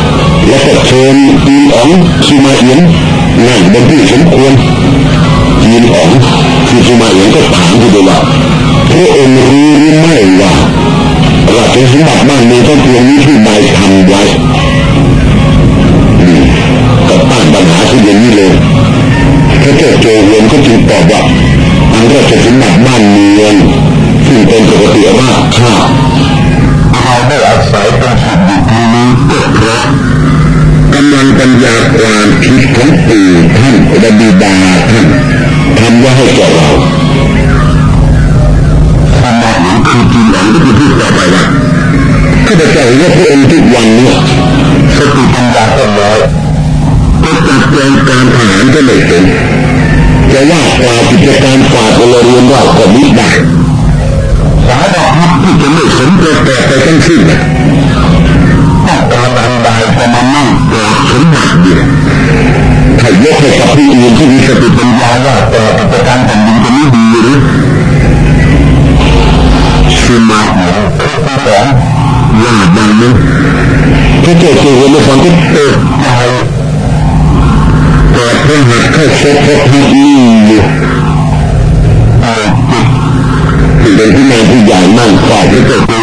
แล้วก็เชิญจีนอ๋องสุมาเอียน นั่งบนที่สมควรจีนอ๋องคือสุมาเอียนก็ถามทีเดียวว่าพระองค์รู้หรือไม่ว่าราชสมบัติบ้านเมืองต้องเพียงนี้ที่นายทำไว้ก็ตั้งปัญหาที่อย่างนี้เลยพระเจ้าโจวียนก็จึงตอบว่าอันราชสมบัติบ้านเมืองซึ่งเป็นปกติมากชาติเราได้อาศัยเป็นำลังปัญญาความคิดของปู่ท่านและบิดาท่านทำไว้ให้แก่เราธรรมะนี้คือจริงหลังก็คือพูดต่อไปว่าข้าพเจ้าว่าพระองค์ทุกวันเนี่ยสติปัญญาก็น้อยก็จัดแจงการทหารก็ไม่เป็นจะว่ากล่ากิจการฝากพลเรือนว่าก็มิได้สายดอกฮับที่จะไม่สมประกอบไปทั้งสิ้นต้อง การอันใดจะมานั่งกอดสมบัติเดียวถ้ายกให้กับผู้อื่นที่มีสติปัญญาว่าแต่กิจการแผ่นดินจะไม่ดีหรือคือมาหัวคือสองว่าดังนั้นถ้าเกิดเจอในฝันก็เติบใจแต่พระหัตถ์เข้าซบพระพักนิ่อยู่เป็นที่นายผู้ใหญ่นั่งฝ่ายที่เกิดเป็น